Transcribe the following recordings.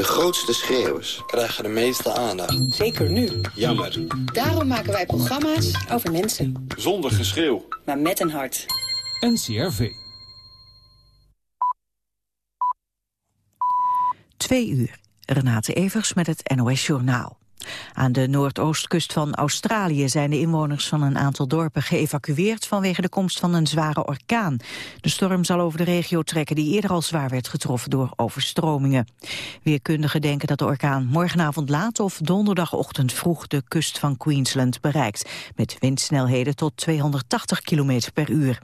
De grootste schreeuwers krijgen de meeste aandacht. Zeker nu. Jammer. Daarom maken wij programma's over mensen. Zonder geschreeuw. Maar met een hart. NCRV. Twee uur. Renate Evers met het NOS Journaal. Aan de noordoostkust van Australië zijn de inwoners van een aantal dorpen geëvacueerd vanwege de komst van een zware orkaan. De storm zal over de regio trekken die eerder al zwaar werd getroffen door overstromingen. Weerkundigen denken dat de orkaan morgenavond laat of donderdagochtend vroeg de kust van Queensland bereikt, met windsnelheden tot 280 km per uur.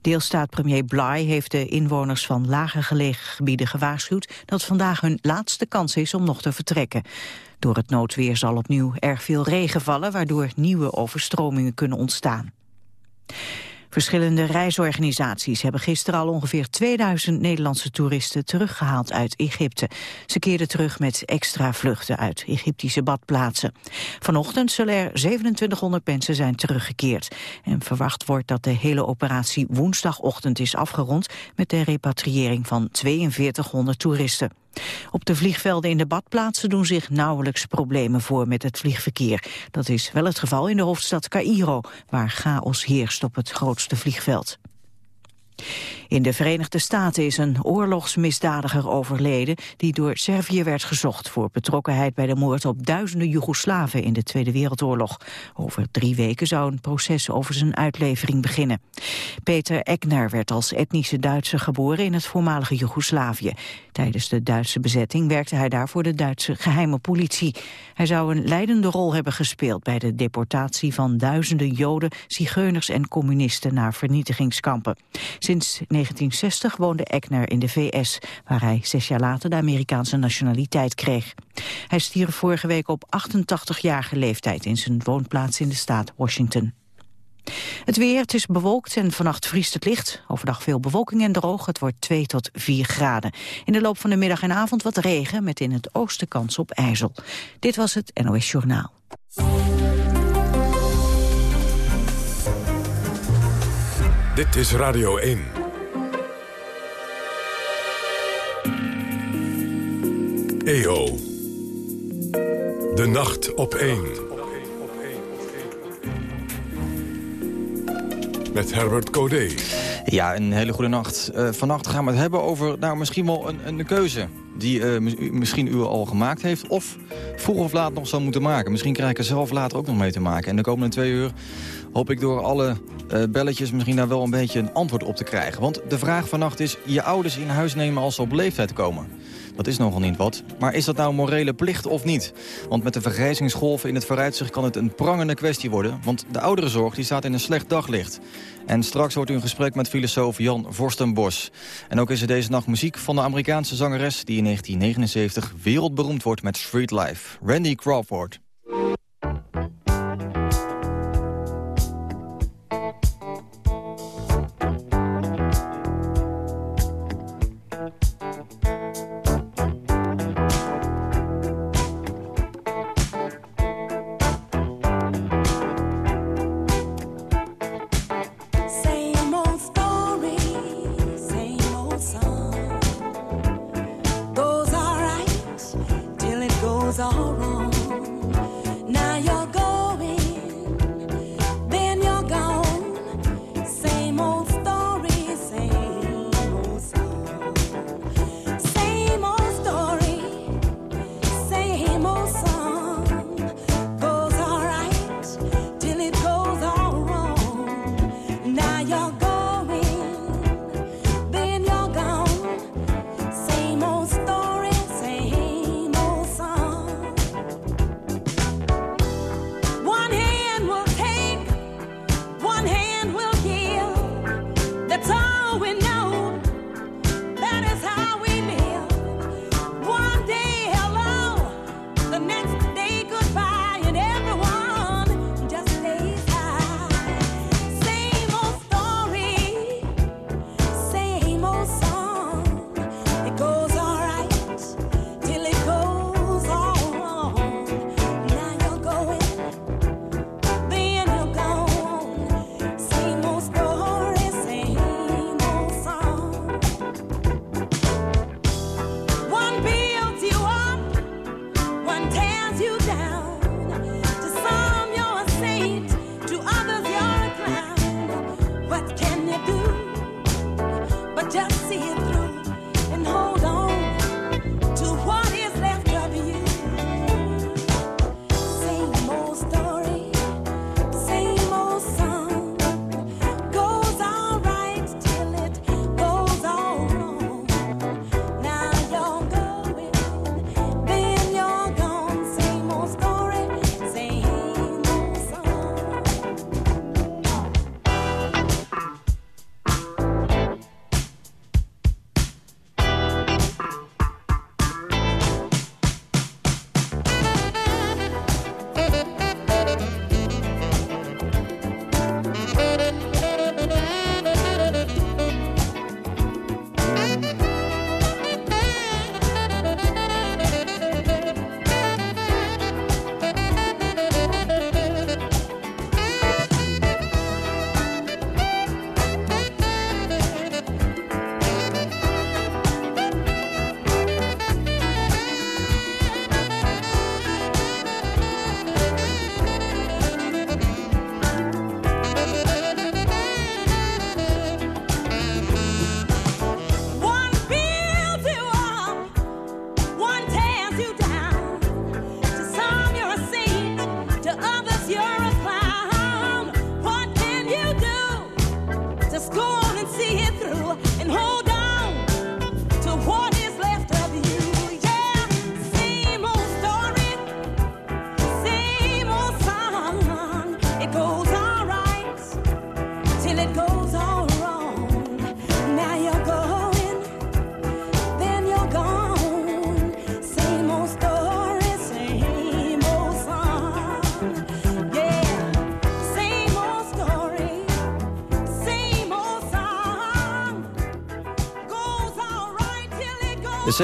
Deelstaat premier Bly heeft de inwoners van lager gelegen gebieden gewaarschuwd dat vandaag hun laatste kans is om nog te vertrekken. Door het noodweer zal opnieuw erg veel regen vallen, waardoor nieuwe overstromingen kunnen ontstaan. Verschillende reisorganisaties hebben gisteren al ongeveer 2000 Nederlandse toeristen teruggehaald uit Egypte. Ze keerden terug met extra vluchten uit Egyptische badplaatsen. Vanochtend zullen er 2700 mensen zijn teruggekeerd. En verwacht wordt dat de hele operatie woensdagochtend is afgerond met de repatriëring van 4200 toeristen. Op de vliegvelden in de badplaatsen doen zich nauwelijks problemen voor met het vliegverkeer. Dat is wel het geval in de hoofdstad Cairo, waar chaos heerst op het grootste vliegveld. In de Verenigde Staten is een oorlogsmisdadiger overleden... die door Servië werd gezocht voor betrokkenheid bij de moord op duizenden Joegoslaven in de Tweede Wereldoorlog. Over drie weken zou een proces over zijn uitlevering beginnen. Peter Ekner werd als etnische Duitser geboren in het voormalige Joegoslavië. Tijdens de Duitse bezetting werkte hij daar voor de Duitse geheime politie. Hij zou een leidende rol hebben gespeeld bij de deportatie van duizenden Joden, zigeuners en communisten naar vernietigingskampen. Sinds 1960 woonde Ekner in de VS, waar hij zes jaar later de Amerikaanse nationaliteit kreeg. Hij stierf vorige week op 88-jarige leeftijd in zijn woonplaats in de staat Washington. Het weer, het is bewolkt en vannacht vriest het licht. Overdag veel bewolking en droog, het wordt 2 tot 4 graden. In de loop van de middag en avond wat regen, met in het oosten kans op ijzel. Dit was het NOS Journaal. Dit is Radio 1. EO. De nacht op 1. Met Herbert Codé. Ja, een hele goede nacht. Uh, vannacht gaan we het hebben over nou, misschien wel een, een keuze... die uh, misschien u al gemaakt heeft... of vroeg of laat nog zal moeten maken. Misschien krijg ik er zelf later ook nog mee te maken. En de komende twee uur hoop ik door alle uh, belletjes misschien daar wel een beetje een antwoord op te krijgen. Want de vraag vannacht is je ouders in huis nemen als ze op leeftijd komen. Dat is nogal niet wat. Maar is dat nou morele plicht of niet? Want met de vergrijzingsgolven in het vooruitzicht kan het een prangende kwestie worden. Want de ouderenzorg die staat in een slecht daglicht. En straks hoort u een gesprek met filosoof Jan Vorstenbos. En ook is er deze nacht muziek van de Amerikaanse zangeres... die in 1979 wereldberoemd wordt met Street Life. Randy Crawford. all wrong.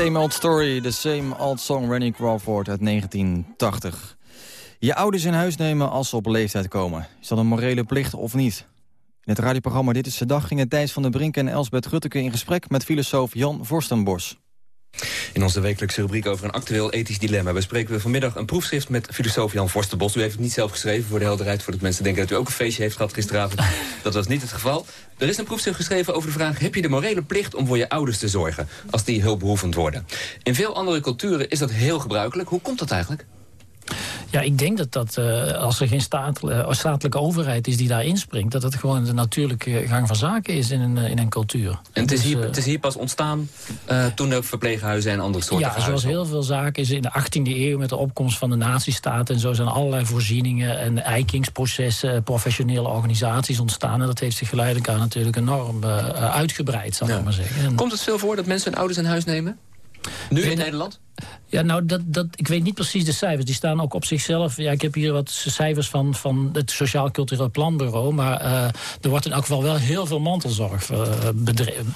Same old story, the same old song, Randy Crawford uit 1980. Je ouders in huis nemen als ze op leeftijd komen. Is dat een morele plicht of niet? In het radioprogramma Dit is de Dag gingen Thijs van der Brink en Elsbeth Rutteke in gesprek met filosoof Jan Vorstenbos. In onze wekelijkse rubriek over een actueel ethisch dilemma... bespreken we vanmiddag een proefschrift met filosoof Jan Vorstenbos. U heeft het niet zelf geschreven voor de helderheid... voordat mensen denken dat u ook een feestje heeft gehad gisteravond. Dat was niet het geval. Er is een proefschrift geschreven over de vraag... heb je de morele plicht om voor je ouders te zorgen... als die hulpbehoevend worden? In veel andere culturen is dat heel gebruikelijk. Hoe komt dat eigenlijk? Ja, ik denk dat, dat uh, als er geen uh, statelijke overheid is die daar inspringt... dat dat gewoon de natuurlijke gang van zaken is in een, in een cultuur. En het is, dus, hier, het is hier pas ontstaan uh, toen er verpleeghuizen en andere soorten Ja, zoals heel veel zaken is in de 18e eeuw... met de opkomst van de nazistaten en zo zijn allerlei voorzieningen... en eikingsprocessen, professionele organisaties ontstaan. En dat heeft zich geleidelijk aan natuurlijk enorm uitgebreid, zal ik maar zeggen. En, Komt het veel voor dat mensen hun ouders in huis nemen? Nu in Nederland? Ja, nou, dat, dat, ik weet niet precies de cijfers. Die staan ook op zichzelf. Ja, ik heb hier wat cijfers van, van het Sociaal Cultureel Planbureau. Maar uh, er wordt in elk geval wel heel veel mantelzorg uh,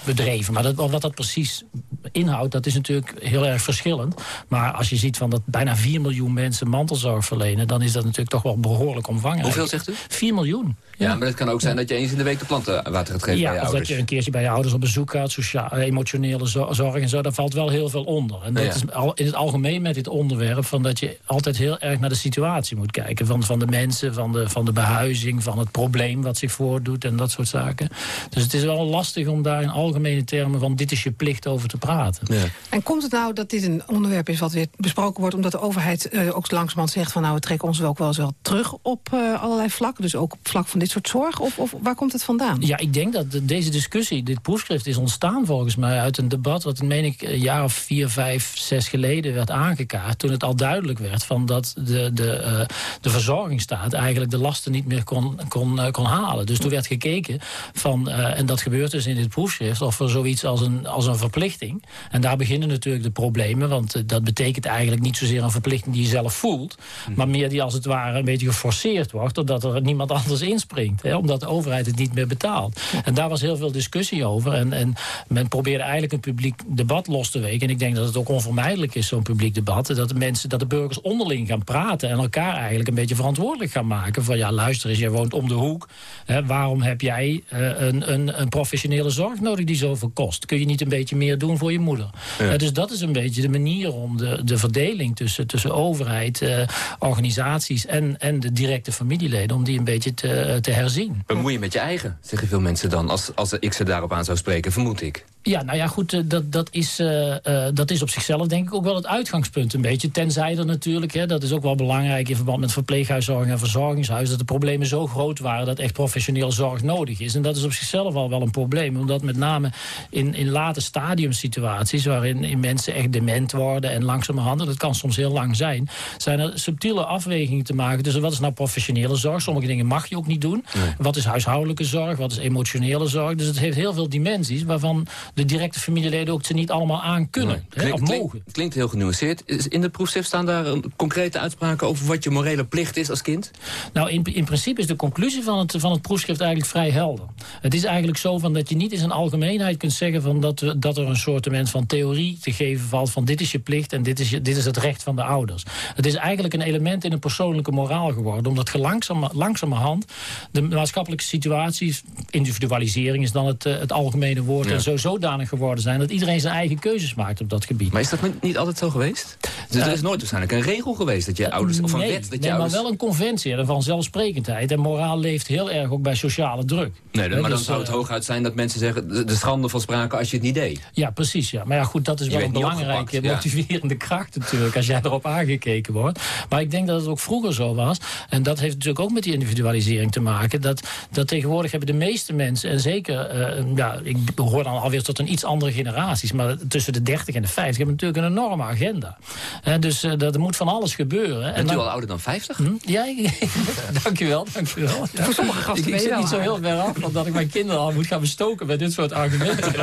bedreven. Maar dat, wat dat precies inhoudt, dat is natuurlijk heel erg verschillend. Maar als je ziet van dat bijna 4 miljoen mensen mantelzorg verlenen... dan is dat natuurlijk toch wel behoorlijk omvangrijk. Hoeveel zegt u? 4 miljoen. Ja, maar het kan ook zijn dat je eens in de week de planten water gaat geven ja, bij je ouders. Ja, dat je een keertje bij je ouders op bezoek gaat. Sociaal, emotionele zorg en zo. Daar valt wel heel veel onder. En dat ja. is al, in het algemeen met dit onderwerp... Van dat je altijd heel erg naar de situatie moet kijken. Van, van de mensen, van de, van de behuizing, van het probleem wat zich voordoet... en dat soort zaken. Dus het is wel lastig om daar in algemene termen... van dit is je plicht over te praten. Ja. En komt het nou dat dit een onderwerp is wat weer besproken wordt... omdat de overheid uh, ook langzamerhand zegt... van nou, we trekken ons ook wel eens wel terug op uh, allerlei vlakken... dus ook op vlak van dit soort zorg? Of, of waar komt het vandaan? Ja, ik denk dat deze discussie, dit proefschrift... is ontstaan volgens mij uit een debat... wat, meen ik, een jaar of vier, vijf, zes geleden werd aangekaart... toen het al duidelijk werd van dat de, de, uh, de verzorgingsstaat... eigenlijk de lasten niet meer kon, kon, uh, kon halen. Dus toen werd gekeken van, uh, en dat gebeurt dus in dit proefschrift... of er zoiets als een, als een verplichting. En daar beginnen natuurlijk de problemen... want dat betekent eigenlijk niet zozeer een verplichting die je zelf voelt... maar meer die als het ware een beetje geforceerd wordt... doordat er niemand anders inspringt. Hè, omdat de overheid het niet meer betaalt. En daar was heel veel discussie over. En, en men probeerde eigenlijk een publiek debat los te weken. En ik denk dat het ook onvermijdelijk is, zo'n publiek debat. Dat de mensen, dat de burgers onderling gaan praten... en elkaar eigenlijk een beetje verantwoordelijk gaan maken. Van ja, luister eens, jij woont om de hoek. Hè, waarom heb jij uh, een, een, een, professionele zorg nodig die zoveel kost? Kun je niet een beetje meer doen voor je moeder? Ja. Uh, dus dat is een beetje de manier om de, de verdeling tussen, tussen overheid, uh, organisaties... En, en de directe familieleden, om die een beetje te, te herzien. Bemoei je met je eigen, zeggen veel mensen dan, als, als ik ze daarop aan zou spreken, vermoed ik. Ja, nou ja, goed, dat, dat, is, uh, uh, dat is op zichzelf denk ik ook wel het uitgangspunt een beetje. Tenzij er natuurlijk, hè, dat is ook wel belangrijk in verband met verpleeghuiszorg en verzorgingshuis... dat de problemen zo groot waren dat echt professioneel zorg nodig is. En dat is op zichzelf al wel een probleem. Omdat met name in, in late stadiumsituaties... waarin in mensen echt dement worden en langzamerhand... en dat kan soms heel lang zijn... zijn er subtiele afwegingen te maken tussen wat is nou professionele zorg. Sommige dingen mag je ook niet doen. Nee. Wat is huishoudelijke zorg, wat is emotionele zorg. Dus het heeft heel veel dimensies waarvan de directe familieleden ook ze niet allemaal aan kunnen. Hè, of mogen. Klinkt, heel genuanceerd. In de proefschrift staan daar een concrete uitspraken over wat je morele plicht is als kind? Nou, in, in principe is de conclusie van het, van het proefschrift eigenlijk vrij helder. Het is eigenlijk zo van dat je niet in zijn algemeenheid kunt zeggen van dat, we, dat er een soort van theorie te geven valt van dit is je plicht en dit is, je, dit is het recht van de ouders. Het is eigenlijk een element in een persoonlijke moraal geworden, omdat je langzaam, langzamerhand de maatschappelijke situaties, individualisering is dan het, het algemene woord, ja. en zo zodanig geworden zijn dat iedereen zijn eigen keuzes maakt op dat gebied. Maar is dat niet altijd zo geweest? Dus er is nooit waarschijnlijk een regel geweest dat je ouders, of een nee, wet dat je nee, ouders... maar wel een conventie en van zelfsprekendheid. En moraal leeft heel erg ook bij sociale druk. Nee, maar dan dus, zou het hooguit zijn dat mensen zeggen... de, de schande van sprake als je het niet deed. Ja, precies. Ja. Maar ja, goed, dat is Je wel een belangrijke opgepakt, motiverende kracht natuurlijk... als jij erop aangekeken wordt. Maar ik denk dat het ook vroeger zo was. En dat heeft natuurlijk ook met die individualisering te maken. Dat, dat tegenwoordig hebben de meeste mensen... en zeker, eh, ja, ik behoor dan alweer tot een iets andere generaties... maar tussen de 30 en de 50 hebben natuurlijk een enorme agenda. Hè, dus eh, dat er moet van alles gebeuren. En Bent u dan- al ouder dan 50? Hm? Ja, ik- dankjewel, dankjewel. Ja. Voor sommige gasten ik, ik zit niet zo heel ver af, omdat ik mijn kinderen al moet gaan bestoken met dit soort argumenten.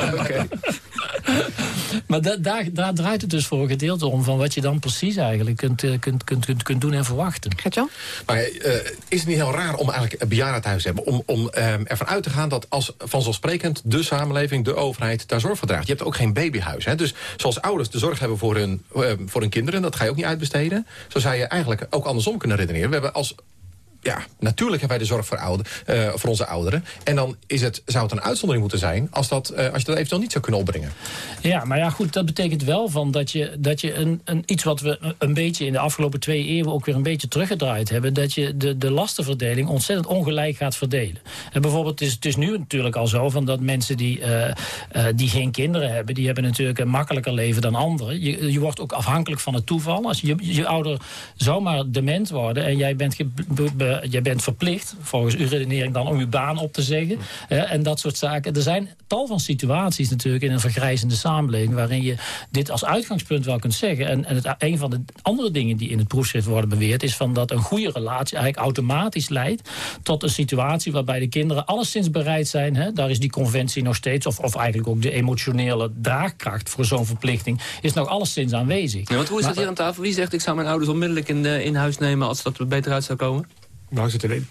maar da- daar, daar draait het dus voor een gedeelte om... van wat je dan precies eigenlijk kunt, eh, kunt, kunt, kunt, kunt doen en verwachten. Gert-Jan? Maar eh, is het niet heel raar om eigenlijk een bejaardentehuis te hebben? Om, om ehm, ervan uit te gaan dat als vanzelfsprekend de samenleving, de overheid daar zorg voor draagt. Je hebt ook geen babyhuis. Hè? Dus zoals ouders de zorg hebben voor hun, eh, voor hun kinderen, dat ga je ook niet uitbesteden. Zo zou je eigenlijk ook andersom kunnen redeneren. We hebben als ja, natuurlijk hebben wij de zorg voor, ouder, eh, voor onze ouderen. En dan is het, zou het een uitzondering moeten zijn... als, dat, eh, als je dat eventueel niet zou kunnen opbrengen. Ja, maar ja, goed, dat betekent wel van dat je, dat je een, een, iets wat we een beetje in de afgelopen twee eeuwen ook weer een beetje teruggedraaid hebben, dat je de, de lastenverdeling ontzettend ongelijk gaat verdelen. En bijvoorbeeld, het is, het is nu natuurlijk al zo van dat mensen die, eh, die geen kinderen hebben, die hebben natuurlijk een makkelijker leven dan anderen. Je, je wordt ook afhankelijk van het toeval. Als je, je ouder zomaar dement worden en jij bent, be- jij bent verplicht, volgens uw redenering dan, om uw baan op te zeggen. en dat soort zaken. Er zijn tal van situaties natuurlijk in een vergrijzende samenleving waarin je dit als uitgangspunt wel kunt zeggen. En, en het, een van de andere dingen die in het proefschrift worden beweerd is van dat een goede relatie eigenlijk automatisch leidt tot een situatie waarbij de kinderen alleszins bereid zijn. Hè, daar is die conventie nog steeds, of, of eigenlijk ook de emotionele draagkracht voor zo'n verplichting, is nog alleszins aanwezig. Ja, want hoe is Maar- dat hier aan tafel? Wie zegt ik zou mijn ouders onmiddellijk in, eh, in huis nemen als dat er beter uit zou komen? Nou, zit er,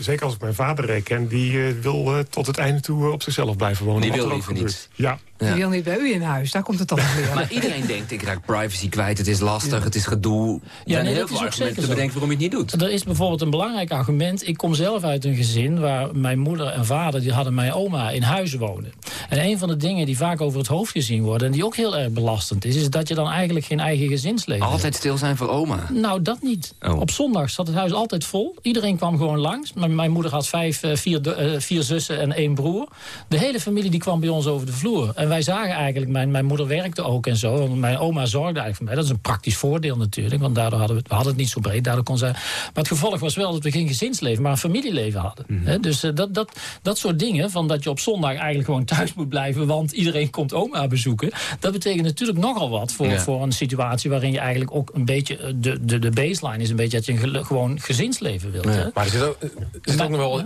Zeker als ik mijn vader ken, die eh, wil eh, tot het einde toe eh, op zichzelf blijven wonen. Die wil er liever niet. Ja. Die wil niet bij u in huis, daar komt het dan op neer. Maar iedereen denkt, ik raak privacy kwijt, het is lastig, het is gedoe. Er zijn nee, heel dat veel is ook argumenten zeker te bedenken waarom je het niet doet. Er is bijvoorbeeld een belangrijk argument. Ik kom zelf uit een gezin waar mijn moeder en vader... die hadden mijn oma in huis wonen. En een van de dingen die vaak over het hoofd gezien worden... en die ook heel erg belastend is... is dat je dan eigenlijk geen eigen gezinsleven hebt. Altijd stil zijn voor oma. Nou, dat niet. Oh. Op zondag zat het huis altijd vol. Iedereen kwam gewoon langs. Mijn, mijn moeder had vijf, eh, vier, eh, vier zussen en één broer. De hele familie die kwam bij ons over de vloer. En wij zagen eigenlijk, mijn, mijn moeder werkte ook en zo. En mijn oma zorgde eigenlijk voor mij. Dat is een praktisch voordeel natuurlijk. Want daardoor hadden we, we hadden het niet zo breed. Daardoor kon zij, maar het gevolg was wel dat we geen gezinsleven, maar een familieleven hadden. Hè, dus eh, dat, dat, dat soort dingen, van dat je op zondag eigenlijk gewoon thuis moet blijven... want iedereen komt oma bezoeken. Dat betekent natuurlijk nogal wat voor, Ja. voor een situatie... waarin je eigenlijk ook een beetje... eh, de, de, de baseline is een beetje dat je een gewoon gezinsleven wilt. Hè? Maar er zit ook, er zit ook nog, wel,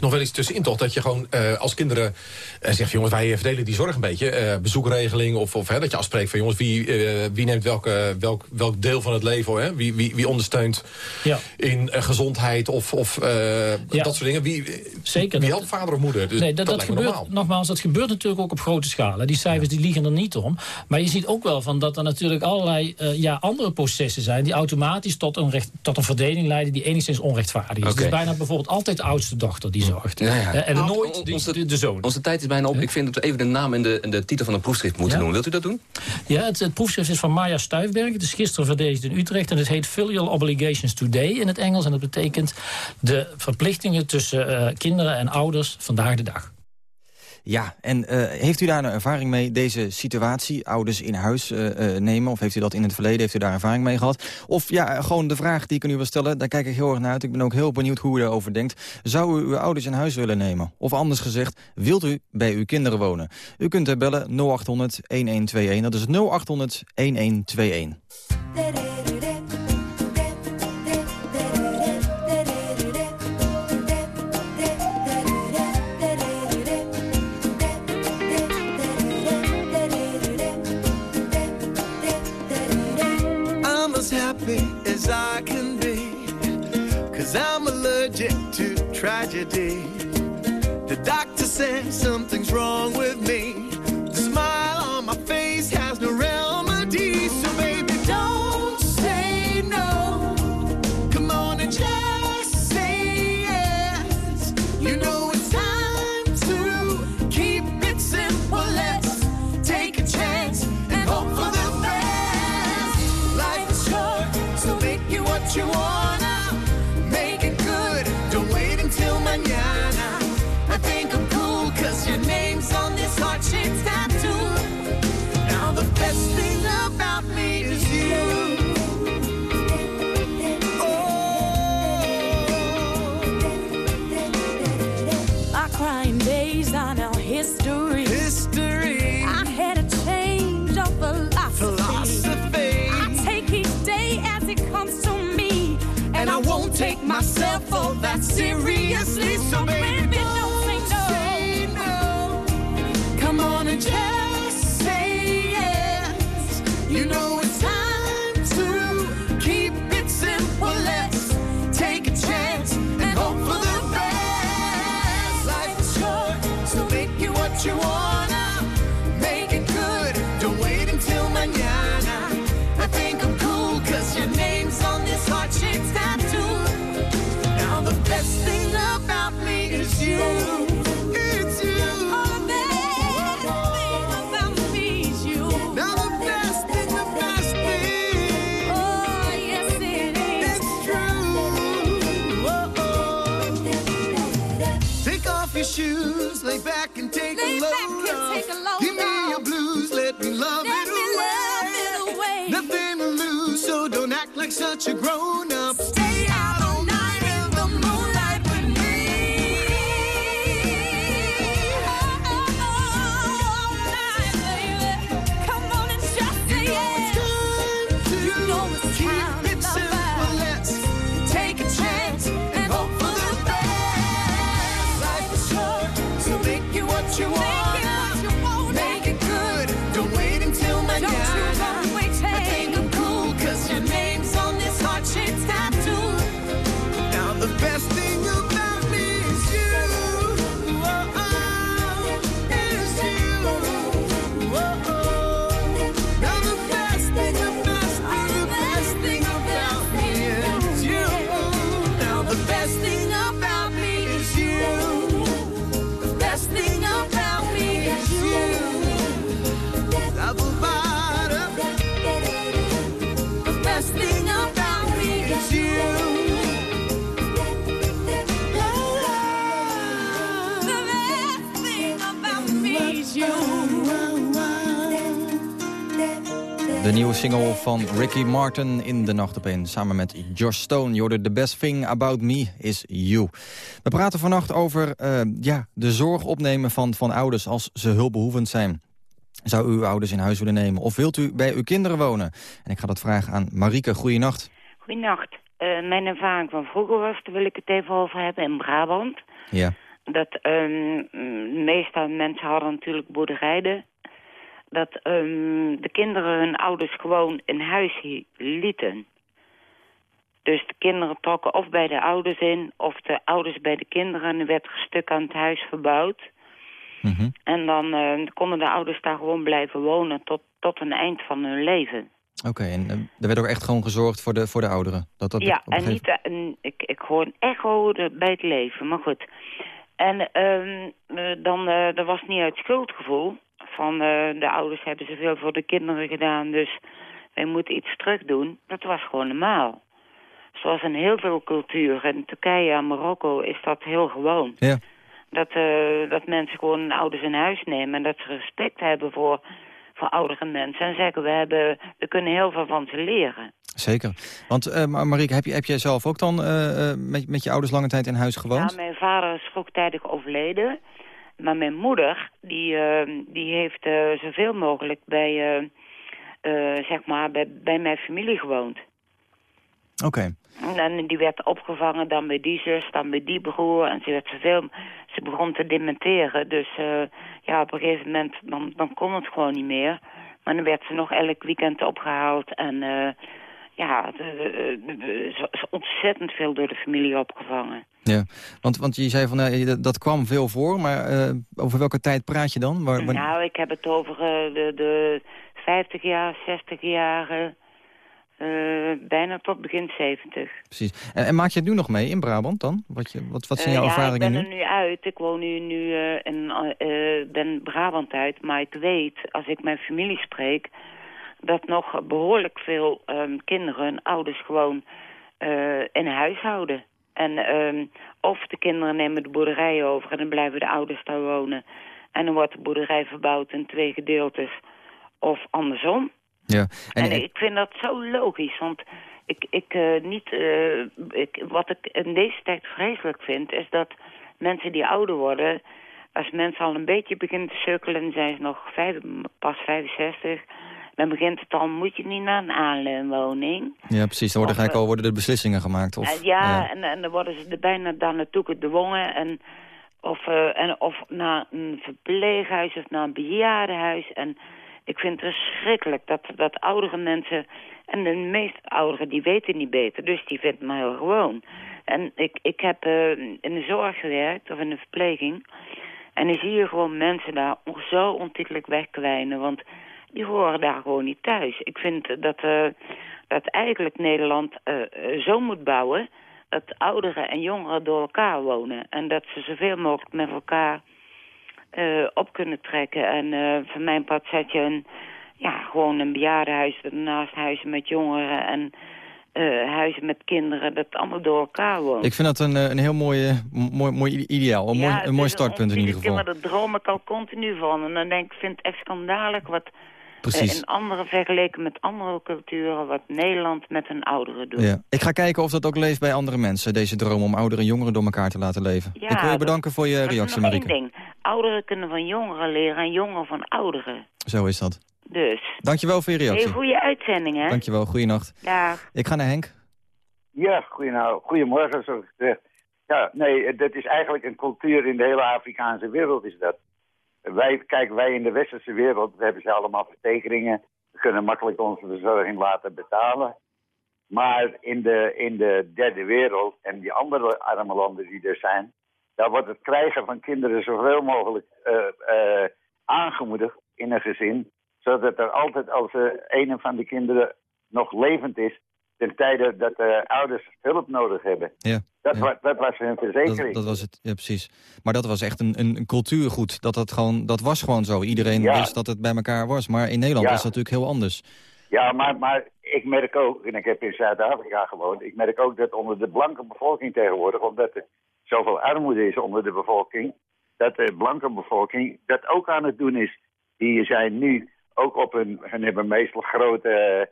nog wel iets tussenin, toch? Dat je gewoon eh, als kinderen eh, zegt... jongens, wij verdelen die zorg een beetje. eh, bezoekregeling of, of hè, dat je afspreekt van... jongens, wie, eh, wie neemt welke, welk, welk deel van het leven? Hè? Wie, wie, wie ondersteunt Ja. in eh, gezondheid of, of eh, dat soort dingen? Wie, Zeker. Wie Dat- helpt vader of moeder? Dus nee, dat, dat, gebeurt, normaal. nogmaals, dat gebeurt natuurlijk ook op grote schaal. hè. Die cijfers die liegen er niet om. Maar je ziet ook wel van dat er natuurlijk allerlei eh, ja, andere processen zijn... die automatisch tot een, recht, tot een verdeling leiden die enigszins onrechtvaardig is. Het is bijna bijvoorbeeld altijd de oudste dochter die Ja, ja. Eh, En Nou, nooit onze- de, de zoon. Onze tijd is bijna op. Ik vind dat we even de naam en de, en de titel van het proefschrift moeten Ja? doen. Wilt u dat doen? Ja, het, het proefschrift is van Maya Stuifberg. Het is gisteren verdedigd in Utrecht. En het heet Filial Obligations Today in het Engels. En dat betekent de verplichtingen tussen eh, kinderen en ouders vandaag de dag. Ja, en eh, heeft u daar een ervaring mee, deze situatie, ouders in huis eh, eh, nemen? Of heeft u dat in het verleden, heeft u daar ervaring mee gehad? Of ja, gewoon de vraag die ik aan u wil stellen, daar kijk ik heel erg naar uit. Ik ben ook heel benieuwd hoe u daarover denkt. Zou u uw ouders in huis willen nemen? Of anders gezegd, wilt u bij uw kinderen wonen? U kunt er bellen 0800 1121, dat is 0800 as I can be. Cause I'm allergic to tragedy. The doctor says something's wrong with me. That seriously. So baby, don't say no. Come on and just say yes. You know it's time to keep it simple. Let's take a chance and hope for the best. Life is short, so make it what you wanna. De nieuwe single van Ricky Martin in de nacht op één. Samen met Josh Stone. Je hoorde The Best Thing About Me is You. We praten vannacht over eh, ja, de zorg opnemen van, van ouders als ze hulpbehoevend zijn. Zou u uw ouders in huis willen nemen? Of wilt u bij uw kinderen wonen? En ik ga dat vragen aan Marieke. Goeienacht. Goedenacht. Eh, mijn ervaring van vroeger was, daar wil ik het even over hebben, in Brabant. Ja. Dat mm, meestal mensen hadden natuurlijk boerderijen. Dat ehm, de kinderen hun ouders gewoon in huis lieten. Dus de kinderen trokken of bij de ouders in, of de ouders bij de kinderen. En er werd een stuk aan het huis verbouwd. En dan eh, konden de ouders daar gewoon blijven wonen tot, tot een eind van hun leven. Oké, en eh, er werd ook echt gewoon gezorgd voor de, voor de ouderen? Dat dat ja, en niet, en ik, ik hoor een echo er- bij het leven, maar goed. En ehm, eh, dan, dat was niet uit schuldgevoel. Van eh, de ouders hebben zoveel voor de kinderen gedaan, dus wij moeten iets terug doen. Dat was gewoon normaal. Zoals in heel veel culturen, in Turkije en Marokko is dat heel gewoon. Ja. Dat, eh, dat mensen gewoon hun ouders in huis nemen en dat ze respect hebben voor, voor oudere mensen. En zeggen, we, hebben, we kunnen heel veel van ze leren. Zeker. Want uh, Marieke, heb, je, heb jij zelf ook dan uh, met, met je ouders lange tijd in huis gewoond? Ja, mijn vader is vroegtijdig overleden. Maar mijn moeder, die, uh, die heeft uh, zoveel mogelijk bij, uh, uh, zeg maar bij, bij mijn familie gewoond. Oké. Okay. En die werd opgevangen dan bij die zus, dan bij die broer. En ze, werd zoveel, ze begon te dementeren. Dus uh, ja, op een gegeven moment dan, dan kon het gewoon niet meer. Maar dan werd ze nog elk weekend opgehaald. En uh, ja, ze is ontzettend veel door de familie opgevangen. Ja, want, want je zei van uh, dat, kwam veel voor, maar uh, over welke tijd praat je dan? Waar, waar... Nou, ik heb het over uh, de, de 50 jaar, 60 jaren, bijna tot begin 70. Precies. En, en, maak je het nu nog mee in Brabant dan? Wat, je, wat, wat zijn jouw ja, ervaringen nu? ik ben er nu uit. Ik woon nu, nu in ben Brabant uit, maar ik weet, als ik mijn familie spreek dat nog behoorlijk veel um, kinderen ouders gewoon in huis houden. En um, of de kinderen nemen de boerderij over en dan blijven de ouders daar wonen. En dan wordt de boerderij verbouwd in twee gedeeltes. Of andersom. Ja. En, en ik vind dat zo logisch, want ik, ik, uh, niet, uh, ik, wat ik in deze tijd vreselijk vind... is dat mensen die ouder worden... als mensen al een beetje beginnen te sukkelen... zijn ze nog vijf, pas 65 dan begint het al, moet je niet naar een aanleunwoning. Ja, precies. Dan worden eigenlijk al worden de beslissingen gemaakt. Of, uh, ja, ja, En, en dan worden ze er bijna daar naartoe gedwongen. En, of, uh, en, of naar een verpleeghuis of naar een bejaardenhuis. En Ik vind het verschrikkelijk dat, dat oudere mensen... En de meeste ouderen die weten niet beter, dus die vinden me heel gewoon. En ik, ik heb eh, in de zorg gewerkt, of in de verpleging... En dan zie je gewoon mensen daar zo ontitelijk wegkwijnen. Want die horen daar gewoon niet thuis. Ik vind dat, eh, dat eigenlijk Nederland eh, eh, zo moet bouwen... dat ouderen en jongeren door elkaar wonen. En dat ze zoveel mogelijk met elkaar op kunnen trekken. En van mijn part zet je een, ja, gewoon een bejaardenhuis... daarnaast huizen met jongeren en huizen met kinderen... dat allemaal door elkaar woont. Ik vind dat een, een heel mooi, mooi, mooi ideaal. Een mooi, een mooi startpunt in ieder geval. Maar daar droom ik al continu van. En dan denk ik, ik vind het echt schandalig wat Precies. eh, in andere vergeleken met andere culturen... wat Nederland met hun ouderen doet. Ja. Ik ga kijken of dat ook leeft bij andere mensen, deze droom om ouderen en jongeren door elkaar te laten leven. Ja, ik wil je dat- bedanken voor je reactie, nog Marieke. één ding. Ouderen kunnen van jongeren leren en jongeren van ouderen. Zo is dat. Dus. Dankjewel voor je reactie. Heel goede uitzending, hè? Dankjewel, goeienacht. Dag. Ik ga naar Henk. Ja, goedenavond. goedemorgen, zo gezegd. Ja, nee, dat is eigenlijk een cultuur in de hele Afrikaanse wereld is dat. Wij, kijk, wij in de westerse wereld, we hebben ze allemaal verzekeringen. We kunnen makkelijk onze verzorging laten betalen. Maar in de, in de derde wereld en die andere arme landen die er zijn... daar wordt het krijgen van kinderen zoveel mogelijk eh, eh, aangemoedigd in een gezin. Zodat er altijd als er een van de kinderen nog levend is... ten tijde dat de ouders hulp nodig hebben. Ja. Dat, Ja. was, dat was hun verzekering. Dat, dat was het, ja precies. Maar dat was echt een, een, een cultuurgoed. Dat, dat, gewoon, dat was gewoon zo. Iedereen Ja. wist dat het bij elkaar was. Maar in Nederland Ja. is dat natuurlijk heel anders. Ja, maar, maar ik merk ook, en ik heb in Zuid-Afrika gewoond... ik merk ook dat onder de blanke bevolking tegenwoordig... omdat er zoveel armoede is onder de bevolking... dat de blanke bevolking dat ook aan het doen is. Die zijn nu ook op hun... hun hebben meestal grote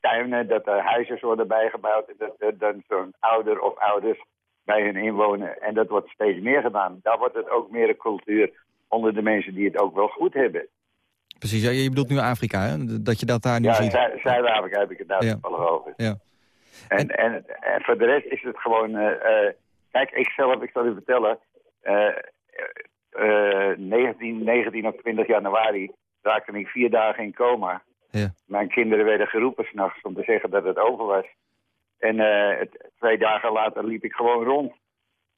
tuinen... dat er huizen worden bijgebouwd... en dat er dan zo'n ouder of ouders bij hun inwonen. En dat wordt steeds meer gedaan. Daar wordt het ook meer een cultuur onder de mensen die het ook wel goed hebben. Precies, ja, je bedoelt nu Afrika, hè? Dat je dat daar nu Ja, ziet. Zu- Zuid-Afrika heb ik het daar Ja. toevallig over. Ja. En, en, en voor de rest is het gewoon... eh, eh, kijk, ik zelf, ik zal u vertellen... eh, eh, 19, 19 of 20 januari raakte ik vier dagen in coma. Ja. Mijn kinderen werden geroepen s'nachts om te zeggen dat het over was. En eh, twee dagen later liep ik gewoon rond.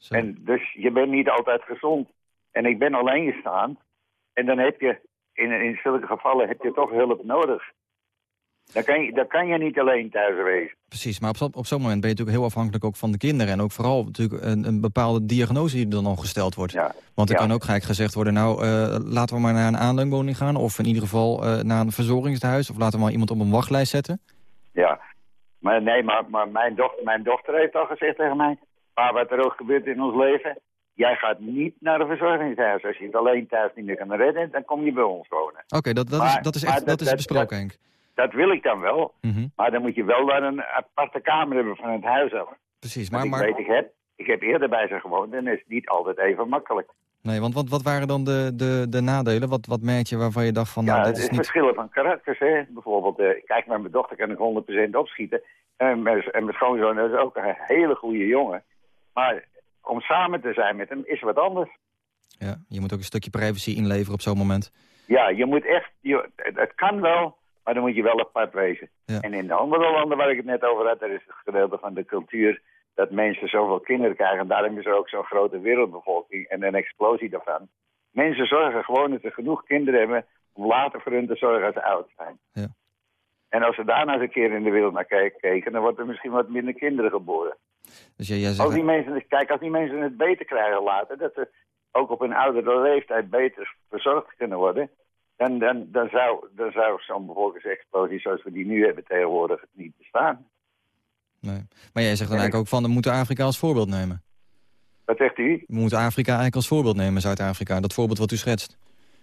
En dus je bent niet altijd gezond. En ik ben alleen gestaan. En dan heb je, in, in zulke gevallen, heb je toch hulp nodig. Dan kan je, dan kan je niet alleen thuis wezen. Precies, maar op, zo- op zo'n moment ben je natuurlijk heel afhankelijk ook van de kinderen. En ook vooral natuurlijk een, een bepaalde diagnose die er dan al gesteld wordt. Want er Ja. kan ook gelijk gezegd worden, nou eh, laten we maar naar een aanleunwoning gaan. Of in ieder geval eh, naar een verzorgingshuis. Of laten we maar iemand op een wachtlijst zetten. Ja, maar nee, maar, maar mijn, dochter, mijn dochter heeft al gezegd tegen mij... maar wat er ook gebeurt in ons leven... jij gaat niet naar een verzorgingshuis. Als je het alleen thuis niet meer kan redden... dan kom je bij ons wonen. Oké, dat, dat, is, dat is echt dat, is dat- besproken, dat- Henk. Dat wil ik dan wel. Mhm. Maar dan moet je wel daar een aparte kamer hebben van het huis af. Precies, Want maar, ik maar weet, ik heb, ik heb eerder bij ze gewoond... en dat is niet altijd even makkelijk. nee, want wat, wat waren dan de, de, de nadelen? Wat, wat merk je waarvan je dacht van, nou, ja, dit het is is niet... verschillen van karakters. Hè? Bijvoorbeeld, eh, kijk, met mijn dochter kan ik 100% opschieten. En mijn, en mijn schoonzoon is ook een hele goede jongen. Maar om samen te zijn met hem is wat anders. Ja, je moet ook een stukje privacy inleveren op zo'n moment. Ja, je moet echt... Je, het kan wel, maar dan moet je wel apart wezen. Ja. En in de andere landen waar ik het net over had... daar is het gedeelte van de cultuur dat mensen zoveel kinderen krijgen. Daarom is er ook zo'n grote wereldbevolking en een explosie daarvan. Mensen zorgen gewoon dat ze genoeg kinderen hebben... om later voor hun te zorgen als ze oud zijn. Ja. En als ze daarna eens een keer in de wereld naar kijk- kijken... dan wordt er misschien wat minder kinderen geboren. Dus jij, jij Als zegt, die mensen, kijk, als die mensen het beter krijgen later... dat ze ook op een oudere leeftijd beter verzorgd kunnen worden... dan, dan, dan zou, dan zou zo'n bevolkingsexplosie zoals we die nu hebben tegenwoordig niet bestaan. nee. Maar jij zegt dan eigenlijk ook van, we moeten Afrika als voorbeeld nemen. Wat zegt u? We moeten Afrika eigenlijk als voorbeeld nemen, Zuid-Afrika. Dat voorbeeld wat u schetst.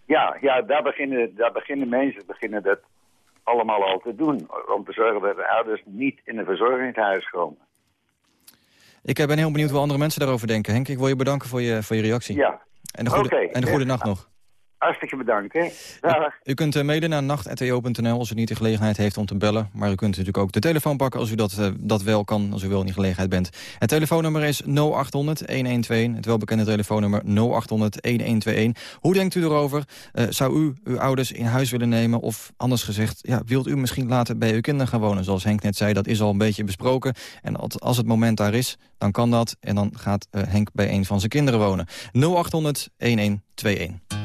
Ja, ja daar, beginnen, daar beginnen mensen beginnen dat allemaal al te doen. Om te zorgen dat de ouders niet in een verzorgingshuis komen. Ik eh, ben heel benieuwd hoe andere mensen daarover denken. Henk, ik wil je bedanken voor je, voor je reactie. Ja. En de goede, en de goede nacht nog. Hartstikke bedankt, hè. U kunt eh, mailen naar nacht.eo.nl als u niet de gelegenheid heeft om te bellen. Maar u kunt natuurlijk ook de telefoon pakken als u dat, eh, dat wel kan, als u wel in die gelegenheid bent. Het telefoonnummer is 0800-1121, het welbekende telefoonnummer 0800-1121. Hoe denkt u erover? Eh, zou u uw ouders in huis willen nemen? Of anders gezegd, ja, wilt u misschien later bij uw kinderen gaan wonen? Zoals Henk net zei, dat is al een beetje besproken. En als- het moment daar is, dan kan dat. En dan gaat Henk bij een van zijn kinderen wonen. 0800-1121.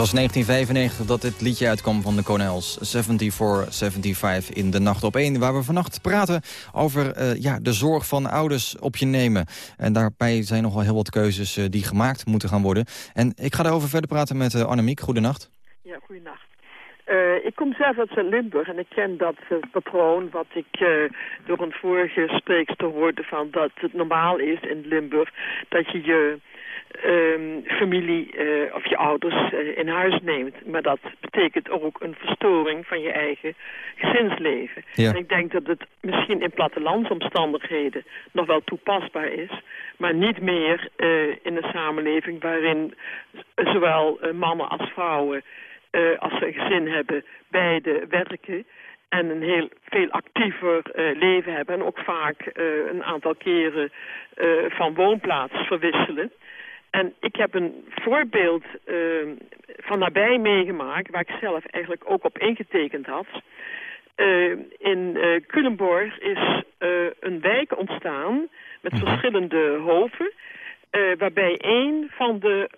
Was 1995 dat dit liedje uitkwam van de Cornels. 74-75 in de Nacht op 1. Waar we vannacht praten over eh, ja, de zorg van ouders op je nemen. En daarbij zijn nogal heel wat keuzes eh, die gemaakt moeten gaan worden. En ik ga daarover verder praten met uh, Annemiek. Goedenacht. Ja, goedenacht. Uh, ik kom zelf uit Limburg en ik ken dat uh, patroon wat ik uh, door een vorige spreekster hoorde van dat het normaal is in Limburg dat je je um, familie of je ouders in huis neemt. Maar dat betekent ook een verstoring van je eigen gezinsleven. Ja. En ik denk dat het misschien in plattelandsomstandigheden nog wel toepasbaar is, maar niet meer in een samenleving waarin zowel mannen als vrouwen uh, als ze een gezin hebben, beide werken en een heel veel actiever uh, leven hebben. En ook vaak uh, een aantal keren van woonplaats verwisselen. En ik heb een voorbeeld van nabij meegemaakt, waar ik zelf eigenlijk ook op ingetekend had. in Culemborg is een wijk ontstaan met verschillende hoven, waarbij één van de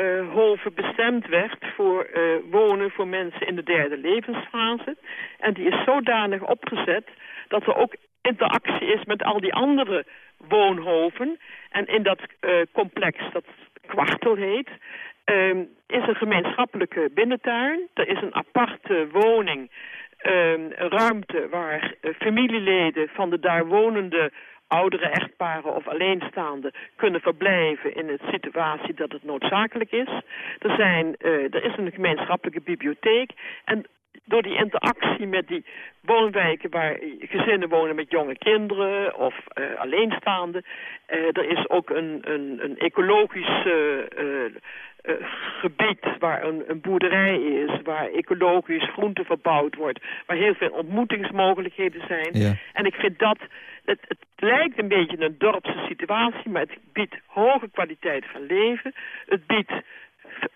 uh, bestemd werd voor uh, wonen voor mensen in de derde levensfase. En die is zodanig opgezet dat er ook interactie is met al die andere woonhoven. En in dat uh, complex, dat kwartel heet, is een gemeenschappelijke binnentuin. Er is een aparte woning, ruimte waar familieleden van de daar wonende oudere echtparen of alleenstaanden kunnen verblijven in een situatie dat het noodzakelijk is. Er, zijn, uh, er is een gemeenschappelijke bibliotheek en door die interactie met die woonwijken waar gezinnen wonen met jonge kinderen of uh, alleenstaanden. Uh, er is ook een, een, een ecologisch gebied waar een, een, boerderij is, waar ecologisch groente verbouwd wordt, waar heel veel ontmoetingsmogelijkheden zijn. Ja. En ik vind dat, het, het lijkt een beetje een dorpse situatie, maar het biedt hoge kwaliteit van leven. Het biedt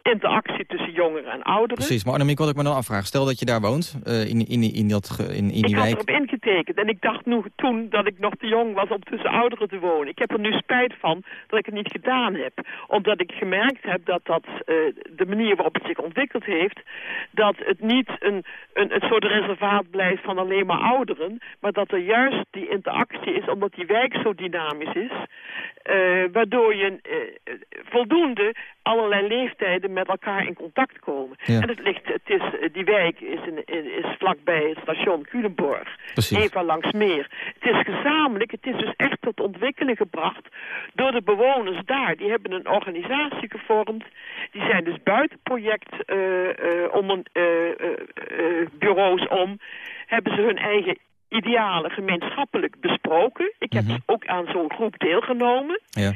interactie tussen jongeren en ouderen. Precies, maar Annemiek, wat ik me dan afvraag. Stel dat je daar woont, uh, in, in, in, dat, in, in die ik had wijk. erop ingetekend en ik dacht nu, toen dat ik nog te jong was om tussen ouderen te wonen. Ik heb er nu spijt van dat ik het niet gedaan heb. Omdat ik gemerkt heb dat dat uh, de manier waarop het zich ontwikkeld heeft... dat het niet een, een, een soort reservaat blijft van alleen maar ouderen... maar dat er juist die interactie is, omdat die wijk zo dynamisch is... Uh, waardoor je uh, voldoende allerlei leeftijden met elkaar in contact komen. Ja. En het ligt, het is, die wijk is, in, is vlakbij het station Culemborg. Precies. Even langs meer. Het is gezamenlijk, het is dus echt tot ontwikkeling gebracht door de bewoners daar. Die hebben een organisatie gevormd. Die zijn dus buiten project uh, onder, bureaus om. Hebben ze hun eigen idealen gemeenschappelijk besproken. Ik heb Mhm. ook aan zo'n groep deelgenomen. Ja.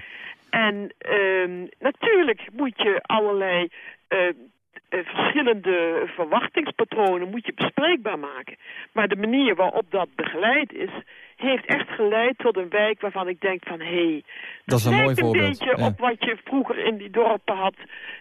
En uh, natuurlijk moet je allerlei uh, uh, verschillende verwachtingspatronen moet je bespreekbaar maken. Maar de manier waarop dat begeleid is, heeft echt geleid tot een wijk waarvan ik denk van... hé, hey, Dat is een mooi lijkt een voorbeeld, beetje ja. op wat je vroeger in die dorpen had...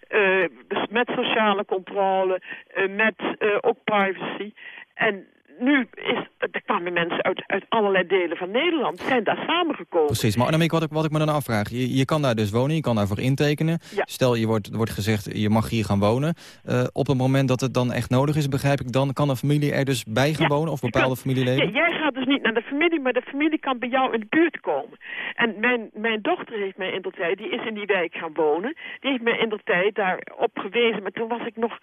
Uh, met sociale controle, uh, met uh, ook privacy. En nu is, er kwamen mensen uit, uit allerlei delen van Nederland, zijn daar samengekomen. Precies, maar Annemiek, wat ik, wat ik me dan afvraag. Je, je kan daar dus wonen, je kan daarvoor intekenen. Ja. Stel, je wordt, wordt gezegd, je mag hier gaan wonen. Uh, op het moment dat het dan echt nodig is, begrijp ik, dan kan een familie er dus bij gaan Ja, wonen? Of bepaalde Ja, familieleden? jij gaat dus niet naar de familie, maar de familie kan bij jou in de buurt komen. En mijn, mijn dochter heeft mij in de tijd, die is in die wijk gaan wonen. Die heeft mij in de tijd daarop gewezen. Maar toen was ik nog,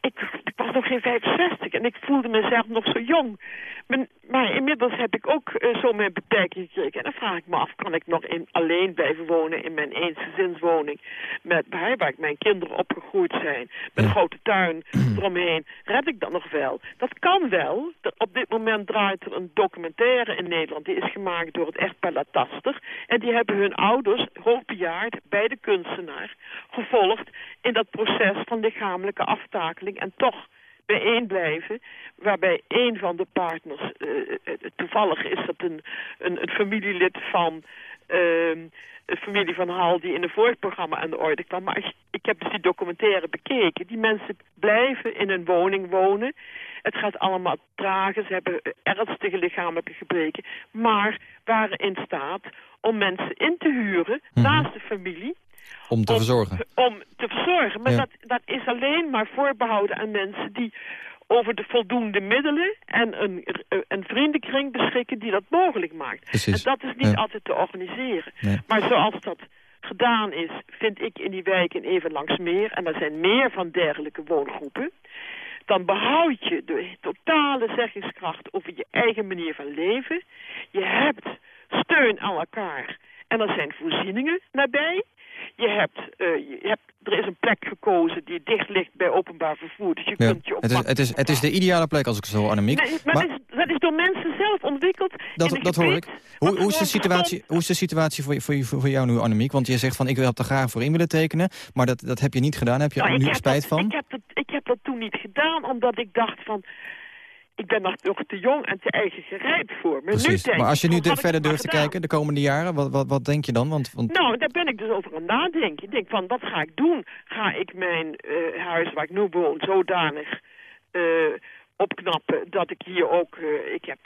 ik, ik was nog geen 65 en ik voelde mezelf nog zo jong. Maar, maar inmiddels heb ik ook eh, zo mijn beperking gekregen. En dan vraag ik me af, kan ik nog in, alleen blijven wonen in mijn eensgezinswoning? Met, waar, waar ik mijn kinderen opgegroeid zijn. Met een grote tuin eromheen. Red ik dat nog wel? Dat kan wel. Op dit moment draait er een documentaire in Nederland. Die is gemaakt door het echtpaar Lataster. En die hebben hun ouders, hoogbejaard, bij de kunstenaar, gevolgd in dat proces van lichamelijke aftakeling. En toch bijeen blijven, waarbij een van de partners, eh, eh, toevallig is dat een, een, een familielid van ehm de familie van Hal die in een vorig programma aan de orde kwam. Maar ik, ik heb dus die documentaire bekeken. Die mensen blijven in een woning wonen. Het gaat allemaal trager. Ze hebben ernstige lichamelijke gebreken. Maar waren in staat om mensen in te huren Mhm. naast de familie. Om te verzorgen. om te verzorgen. Maar Ja. dat, dat is alleen maar voorbehouden aan mensen die over de voldoende middelen en een, een vriendenkring beschikken die dat mogelijk maakt. Precies. En dat is niet Ja. altijd te organiseren. Nee. Maar zoals dat gedaan is, vind ik in die wijken even langs meer, en er zijn meer van dergelijke woongroepen, dan behoud je de totale zeggingskracht over je eigen manier van leven. Je hebt steun aan elkaar en er zijn voorzieningen nabij. Je hebt, eh, je hebt, er is een plek gekozen die dicht ligt bij openbaar vervoer. Dus je Ja. kunt je op Het, is, het, is, het is de ideale plek als ik het zo Annemiek. Nee, maar, Maar- dat, is, dat is door mensen zelf ontwikkeld. Dat, dat hoor ik. Hoe, hoe, is de situatie, hoe is de situatie voor, voor, voor jou nu, Annemiek? Want je zegt van, ik wil er graag voor in willen tekenen. Maar dat, dat heb je niet gedaan. Heb je Nou, er nu spijt dat, van? Ik heb, dat, ik heb dat toen niet gedaan, omdat ik dacht van... Ik ben nog nog te jong en te eigen gerijpt voor. Maar, nu Precies. Maar als je nu verder het durft te gedaan. kijken, de komende jaren, wat, wat, wat denk je dan? Want, want Nou, daar ben ik dus over aan het nadenken. Ik denk van, wat ga ik doen? Ga ik mijn eh, huis waar ik nu woon zodanig eh, opknappen dat ik hier ook... eh, ik heb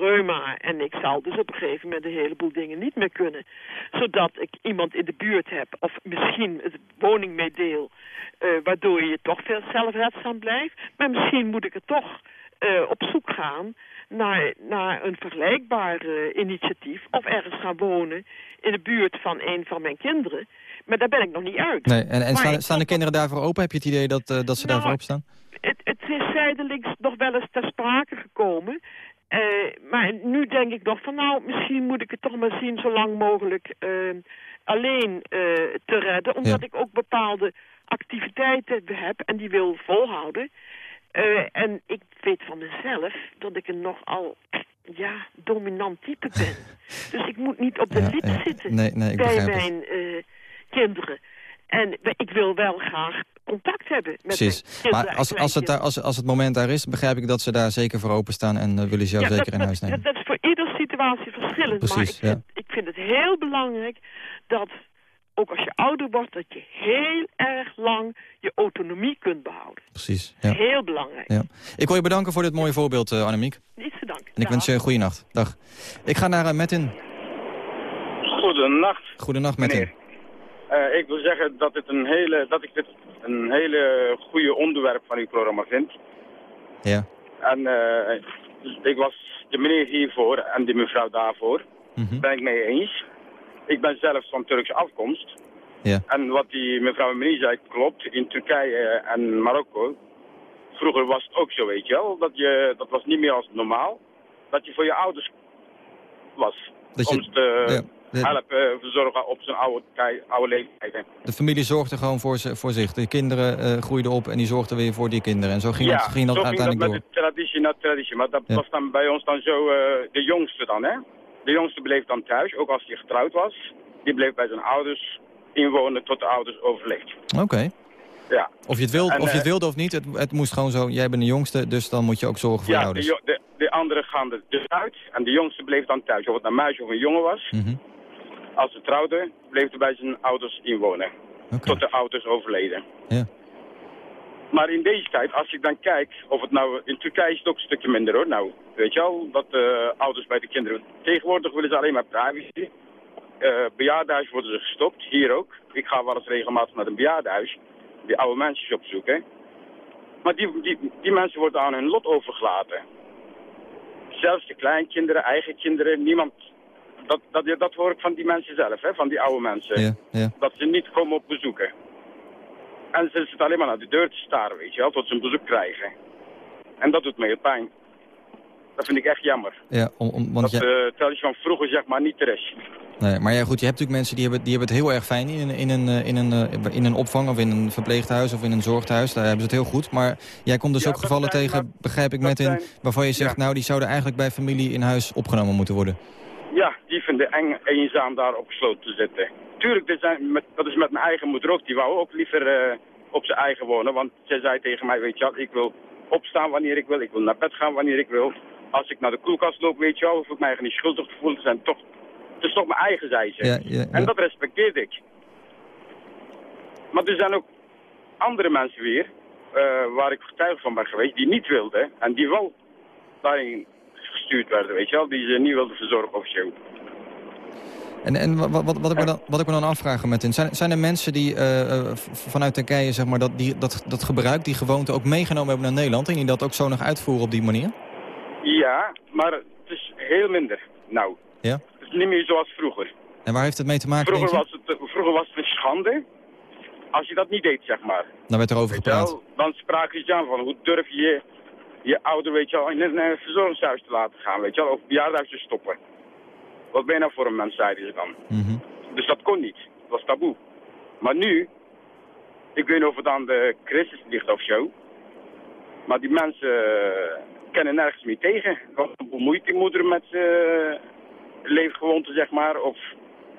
reuma en ik zal dus op een gegeven moment een heleboel dingen niet meer kunnen. Zodat ik iemand in de buurt heb, of misschien het woningmeedeel... eh, waardoor je toch veel zelfredzaam blijft. Maar misschien moet ik er toch eh, op zoek gaan naar, naar een vergelijkbaar eh, initiatief. Of ergens gaan wonen in de buurt van een van mijn kinderen. Maar daar ben ik nog niet uit. nee, en, en staan, staan de kinderen daarvoor open? Heb je het idee dat, eh, dat ze Nou, daarvoor openstaan? Het, het is zijdelings nog wel eens ter sprake gekomen. Maar nu denk ik nog van nou, misschien moet ik het toch maar zien zo lang mogelijk eh, alleen te redden. Omdat Ja. ik ook bepaalde activiteiten heb en die wil volhouden. Eh, en ik weet van mezelf dat ik een nogal ja, dominant type ben. dus ik moet niet op de Ja, lip ja. zitten Nee, bij mijn eh, kinderen. En ik wil wel graag contact hebben met Precies. mijn kinderen Maar als, als, het daar, als, als het moment daar is, begrijp ik dat ze daar zeker voor openstaan en eh, willen ze jou Ja, zeker dat, in huis nemen. Dat, is voor iedere situatie verschillend. Precies, maar ik, ja. vind, ik vind het heel belangrijk dat, ook als je ouder wordt, dat je heel erg lang je autonomie kunt behouden. Precies, ja. Heel belangrijk. ja. Ik wil je bedanken voor dit mooie voorbeeld, eh, Annemiek. Niet te danken. En ik wens je een goede nacht. Dag. Ik ga naar uh, Metin. Goedenacht. Goedenacht, Metin. Eh, ik wil zeggen dat, het een hele, dat ik dit een hele goede onderwerp van uw programma vind. Ja. En eh, ik was de meneer hiervoor en de mevrouw daarvoor. Mhm. Ben ik mee eens. Ik ben zelf van Turkse afkomst. Ja. En wat die mevrouw en meneer zei klopt. In Turkije en Marokko. Vroeger was het ook zo, weet je wel. Dat, je, dat was niet meer als normaal. Dat je voor je ouders was. Dat je- om te ja, helpen, verzorgen op zijn oude, tij- oude leeftijd. De familie zorgde gewoon voor, voor zich. De kinderen eh, groeiden op en die zorgden weer voor die kinderen. En zo ging ja, dat, ging dat zo uiteindelijk ging dat door. met de traditie naar traditie. Maar dat Ja. was dan bij ons dan zo eh, de jongste dan, hè. De jongste bleef dan thuis, ook als hij getrouwd was. Die bleef bij zijn ouders inwonen tot de ouders overleed. Oké. Ja. Of je het wilde En, of, je het eh, wilde of niet, het, het moest gewoon zo. Jij bent de jongste, dus dan moet je ook zorgen voor je Ja, de, ouders. de, de anderen gaan er dus uit en de jongste bleef dan thuis. Of het een meisje of een jongen was. Mhm. Als ze trouwden, bleef hij bij zijn ouders inwonen. Tot de ouders overleden. Ja. Maar in deze tijd, als ik dan kijk, of het nou... In Turkije is het ook een stukje minder hoor. Nou, weet je al, dat eh, ouders bij de kinderen... Tegenwoordig willen ze alleen maar privacy. Bejaardenhuis worden ze gestopt, hier ook. Ik ga wel eens regelmatig naar een bejaardenhuis. Die oude mensen opzoeken. Maar die, die, die mensen worden aan hun lot overgelaten. Zelfs de kleinkinderen, eigen kinderen, niemand... Dat, dat, dat hoor ik van die mensen zelf, hè, van die oude mensen. Ja, ja. Dat ze niet komen op bezoeken. En ze zitten alleen maar naar de deur te staren, weet je wel, tot ze een bezoek krijgen. En dat doet me heel pijn. Dat vind ik echt jammer. Ja, om, om, want dat jij- traditie van vroeger zeg maar niet er is. nee, maar ja, goed, je hebt natuurlijk mensen die hebben, die hebben het heel erg fijn in, een- in, een, eh, in, een, eh, in een opvang of in een verpleeghuis of in een zorghuis. Daar hebben ze het heel goed. Maar jij komt dus Ja, ook gevallen zijn- tegen, begrijp ik, met in, waarvan je zegt, nou, die zouden eigenlijk bij familie in huis opgenomen moeten worden. Ja, die vinden eng eenzaam daar opgesloten te zitten. Tuurlijk, dit zijn met, dat is met mijn eigen moeder ook. Die wou ook liever eh, op zijn eigen wonen. Want zij zei tegen mij, weet je wel, ik wil opstaan wanneer ik wil. Ik wil naar bed gaan wanneer ik wil. Als ik naar de koelkast loop, weet je wel, hoef ik mij eigenlijk niet schuldig te voelen. Het, zijn toch, het is toch mijn eigen, zei ze. Ja, ja, En dat respecteer ik. Maar er zijn ook andere mensen weer, eh, waar ik getuige van ben geweest, die niet wilden. En die wel daarin gestuurd werden, weet je wel. Die ze niet wilden verzorgen of zo. En, en wa- wa- wat, wat, ik me dan, wat ik me dan afvraag, Martin, zijn, zijn er mensen die eh, eh, vanuit Turkije zeg maar, dat, die, dat, dat gebruik, die gewoonte ook meegenomen hebben naar Nederland... en die dat ook zo nog uitvoeren op die manier? Ja, maar het is heel minder. Nou, Ja? het is niet meer zoals vroeger. En waar heeft het mee te maken, Vroeger was, het, vroeger was het een schande als je dat niet deed, zeg maar. Dan werd er over gepraat. dan spraken ze aan van hoe durf je je, ouder weet je wel, in een verzorgingshuis te laten gaan, weet je wel, of bejaardenhuis te stoppen. Wat ben je nou voor een mens, zeiden ze dan. Mhm. Dus dat kon niet. Dat was taboe. Maar nu, ik weet niet of het aan de crisis ligt of zo, maar die mensen eh, kennen nergens meer tegen. Wat bemoeit die moeder met eh leefgewoonten, zeg maar, of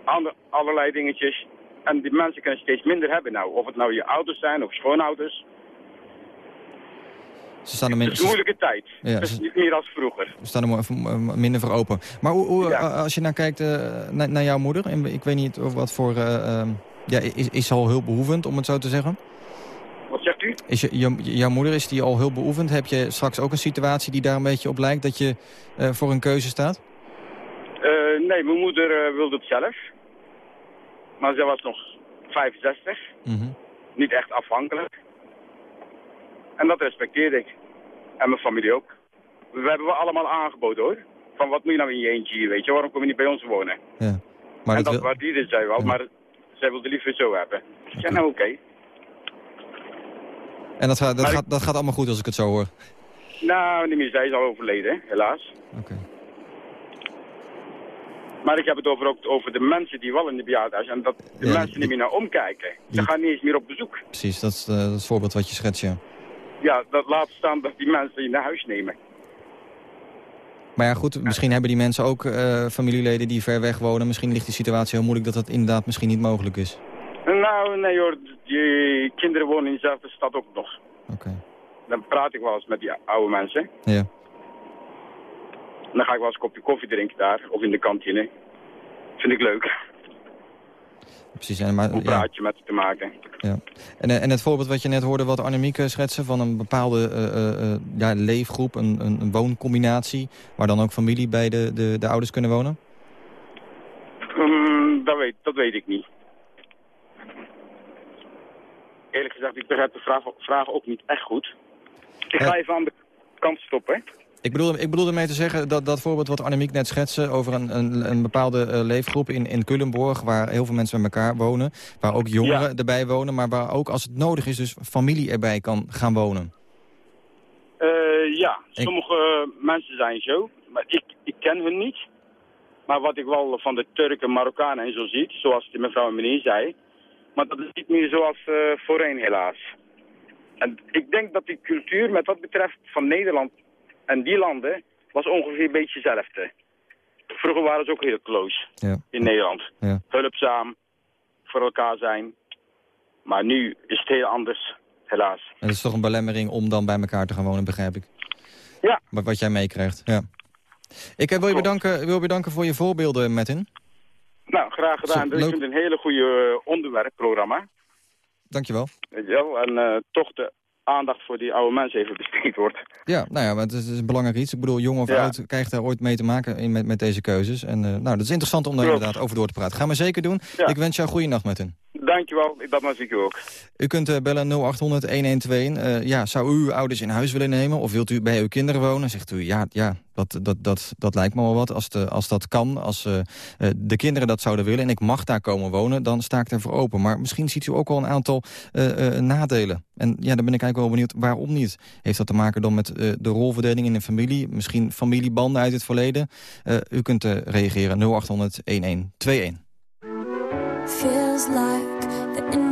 ander, allerlei dingetjes. En die mensen kunnen steeds minder hebben nou. Of het nou je ouders zijn of schoonouders. Ze staan er, Het is een moeilijke tijd. Ja, het is ze- niet meer als vroeger. ze staan er eh, minder voor open. Maar hoe, hoe, eh, als je nou kijkt eh, naar, naar jouw moeder... en ik weet niet of wat voor... eh, ehm, ja, is, is ze al heel behoevend, om het zo te zeggen? Wat zegt u? Is je, je- jouw moeder is die al heel beoefend? Heb je straks ook een situatie die daar een beetje op lijkt... dat je voor een keuze staat? Nee, mijn moeder wilde het zelf. Maar zij was nog 65. Mhm. Niet echt afhankelijk. En dat respecteerde ik. En mijn familie ook. We hebben we allemaal aangeboden hoor. Van wat moet je nou in je eentje hier, weet je? Waarom kom je niet bij ons wonen? Ja. Maar en dat wil- waardeerde zij wel, maar zij wilde liever zo hebben. Ik zei, nou oké. En dat, gaat, dat, Maar gaat, dat gaat allemaal goed als ik het zo hoor. Nou, niet meer. Zij is al overleden, helaas. Oké. Maar ik heb het over, ook over de mensen die wel in de bejaardenhuis zijn. En dat de Ja, mensen niet meer naar omkijken. Ze gaan niet eens meer op bezoek. Precies, dat is, eh, het voorbeeld wat je schetst, ja. Ja, dat laat staan dat die mensen die naar huis nemen. Maar ja, goed, misschien hebben die mensen ook eh, familieleden die ver weg wonen. Misschien ligt die situatie heel moeilijk dat dat inderdaad misschien niet mogelijk is. Nou, nee hoor. Die kinderen wonen in dezelfde stad ook nog. Oké. Dan praat ik wel eens met die oude mensen. Ja. Dan ga ik wel eens een kopje koffie drinken daar. Of in de kantine. Vind ik leuk. Precies, en, maar, ja, praatje met ze te maken. ja. En, eh, en het voorbeeld wat je net hoorde, wat Annemieke schetsen... van een bepaalde eh, eh, ja, leefgroep, een, een, een wooncombinatie... waar dan ook familie bij de, de, de ouders kunnen wonen? Hmm, dat, weet, dat weet ik niet. Eerlijk gezegd, ik begrijp de vraag, vraag ook niet echt goed. Ik ga even aan de kant stoppen. Ik bedoel, ik bedoel ermee te zeggen dat dat voorbeeld wat Annemiek net schetste... over een, een, een bepaalde eh, leefgroep in, in Culemborg... waar heel veel mensen met elkaar wonen... waar ook jongeren erbij wonen... maar waar ook als het nodig is dus familie erbij kan gaan wonen. Eh, ja, sommige mensen zijn zo, maar ik, ik ken hun niet. Maar wat ik wel van de Turken, Marokkanen en zo zie, zoals de mevrouw en meneer zei, maar dat is niet meer zoals eh, voorheen helaas. En ik denk dat die cultuur met wat betreft van Nederland en die landen was ongeveer een beetje hetzelfde. Vroeger waren ze ook heel close Ja. in Nederland. Ja. Hulpzaam, voor elkaar zijn. Maar nu is het heel anders, helaas. En dat is toch een belemmering om dan bij elkaar te gaan wonen, begrijp ik. Ja. Wat, wat jij meekrijgt, ja. Ik eh, wil je bedanken, wil je bedanken voor je voorbeelden, Martin. Nou, graag gedaan. Zo, Dus ik leuk. vind het een hele goede eh, onderwerpprogramma. Dankjewel. Wel? En eh, toch de aandacht voor die oude mensen even besteed wordt. Ja, nou ja, maar het is, een belangrijk iets. Ik bedoel, jong of Ja. oud krijgt daar ooit mee te maken in, met, met deze keuzes. En eh, nou, dat is interessant om daar Klopt. inderdaad over door te praten. Gaan we zeker doen. Ja. Ik wens jou een goede nacht, Martin. Dankjewel, dat was ik ook. U kunt eh, bellen 0800 1121. Eh, ja, zou u uw ouders in huis willen nemen? Of wilt u bij uw kinderen wonen? Zegt u, ja, ja dat, dat, dat, dat lijkt me wel wat. Als, de, als dat kan, als eh, de kinderen dat zouden willen... en ik mag daar komen wonen, dan sta ik ervoor open. Maar misschien ziet u ook wel een aantal eh, eh, nadelen. En ja, dan ben ik eigenlijk wel benieuwd, waarom niet? Heeft dat te maken dan met eh, de rolverdeling in een familie? Misschien familiebanden uit het verleden? Eh, u kunt reageren 0800 1121. Feels like the end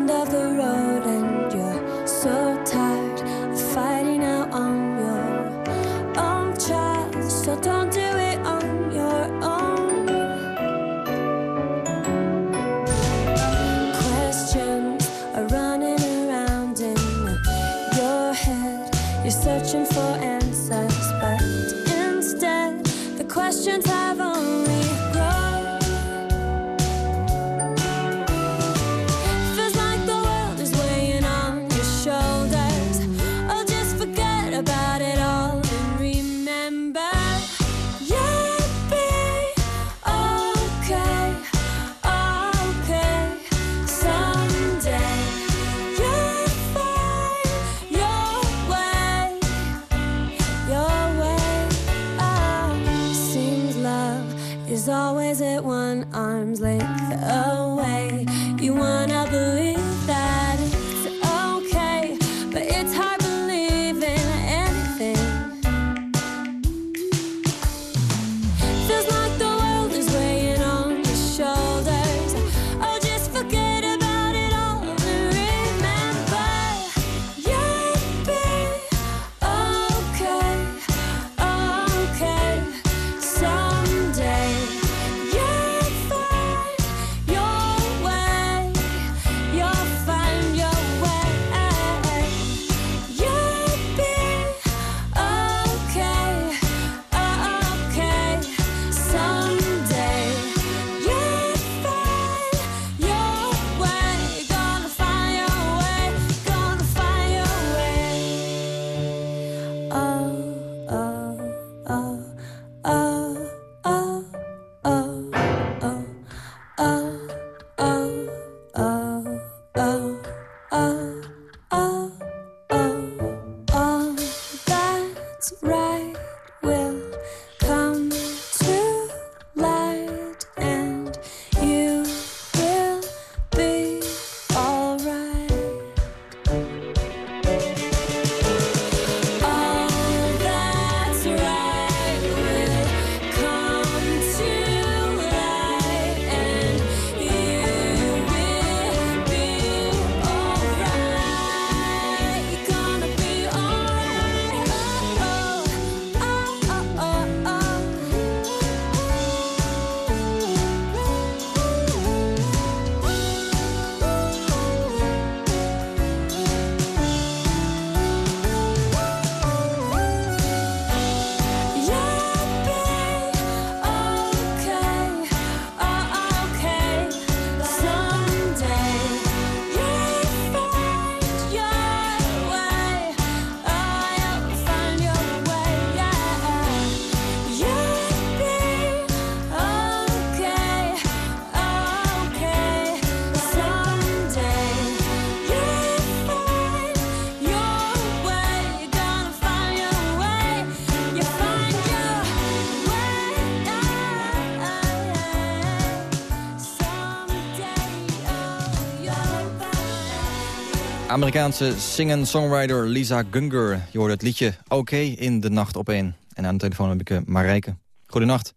Amerikaanse singer-songwriter Lisa Gunger. Je hoorde het liedje Oké in de nacht op één. En aan de telefoon heb ik uh, Marijke. Goedenacht.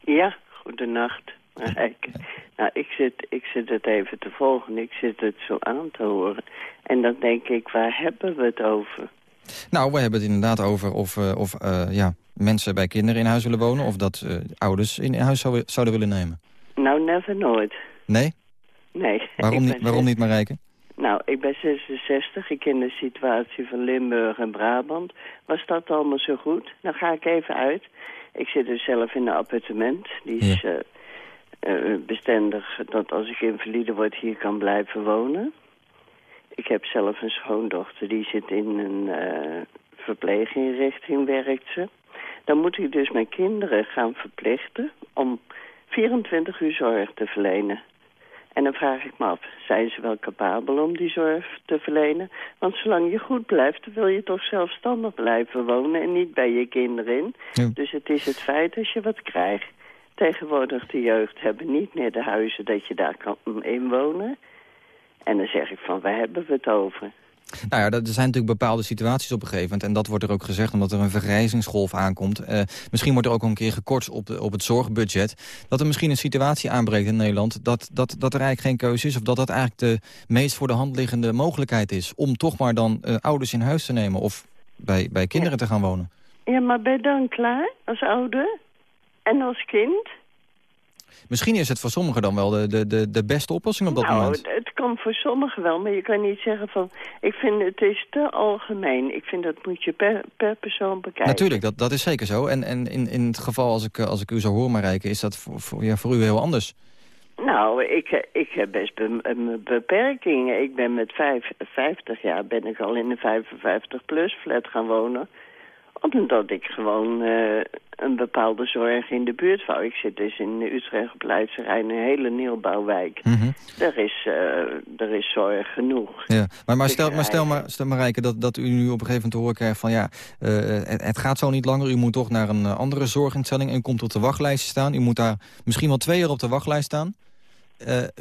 Ja, goedenacht, Marijke. Nou, ik zit, ik zit het even te volgen. Ik zit het zo aan te horen. En dan denk ik, waar hebben we het over? Nou, we hebben het inderdaad over of, uh, of uh, ja, mensen bij kinderen in huis willen wonen... of dat uh, ouders in huis zou, zouden willen nemen. Nou, never nooit. Nee? Nee. Waarom, niet, waarom niet, Marijke? Nou, ik ben 66. Ik ken de situatie van Limburg en Brabant. Was dat allemaal zo goed? Dan ga ik even uit. Ik zit dus zelf in een appartement. Die is ja. uh, uh, bestendig dat als ik invalide word hier kan blijven wonen. Ik heb zelf een schoondochter. Die zit in een uh, verpleeginrichting, werkt ze. Dan moet ik dus mijn kinderen gaan verplichten om 24 uur zorg te verlenen. En dan vraag ik me af, zijn ze wel capabel om die zorg te verlenen? Want zolang je goed blijft, wil je toch zelfstandig blijven wonen en niet bij je kinderen in. Ja. Dus het is het feit als je wat krijgt. Tegenwoordig de jeugd hebben niet meer de huizen dat je daar kan inwonen. En dan zeg ik van, waar hebben we het over? Nou ja, er zijn natuurlijk bepaalde situaties op een gegeven moment. En dat wordt er ook gezegd omdat er een vergrijzingsgolf aankomt. Uh, misschien wordt er ook een keer gekort op, de, op het zorgbudget. Dat er misschien een situatie aanbreekt in Nederland... Dat, dat, dat er eigenlijk geen keuze is. Of dat dat eigenlijk de meest voor de hand liggende mogelijkheid is. Om toch maar dan uh, ouders in huis te nemen. Of bij, bij kinderen te gaan wonen. Ja, maar ben je dan klaar als ouder? En als kind? Misschien is het voor sommigen dan wel de, de, de, de beste oplossing op dat nou, moment. het kan voor sommigen wel, maar je kan niet zeggen van... Ik vind het is te algemeen. Ik vind dat moet je per, per persoon bekijken. Natuurlijk, dat, dat is zeker zo. En, en in, in het geval, als ik, als ik u zou horen, Marijke... is dat voor, voor, ja, voor u heel anders. Nou, ik, ik heb best be beperkingen. Ik ben met vijf, 50 jaar ben ik al in een 55-plus flat gaan wonen omdat ik gewoon uh, een bepaalde zorg in de buurt wou. Ik zit dus in Utrecht op Leidse Rijn, een hele nieuwbouwwijk. Mm -hmm. er, is, uh, er is zorg genoeg. Ja. Maar, maar, stel, maar stel maar, stel maar Rijke, dat, dat u nu op een gegeven moment te horen krijgt van... ja, uh, het, het, gaat zo niet langer, u moet toch naar een andere zorginstelling... en u komt op de wachtlijst staan. U moet daar misschien wel twee jaar op de wachtlijst staan.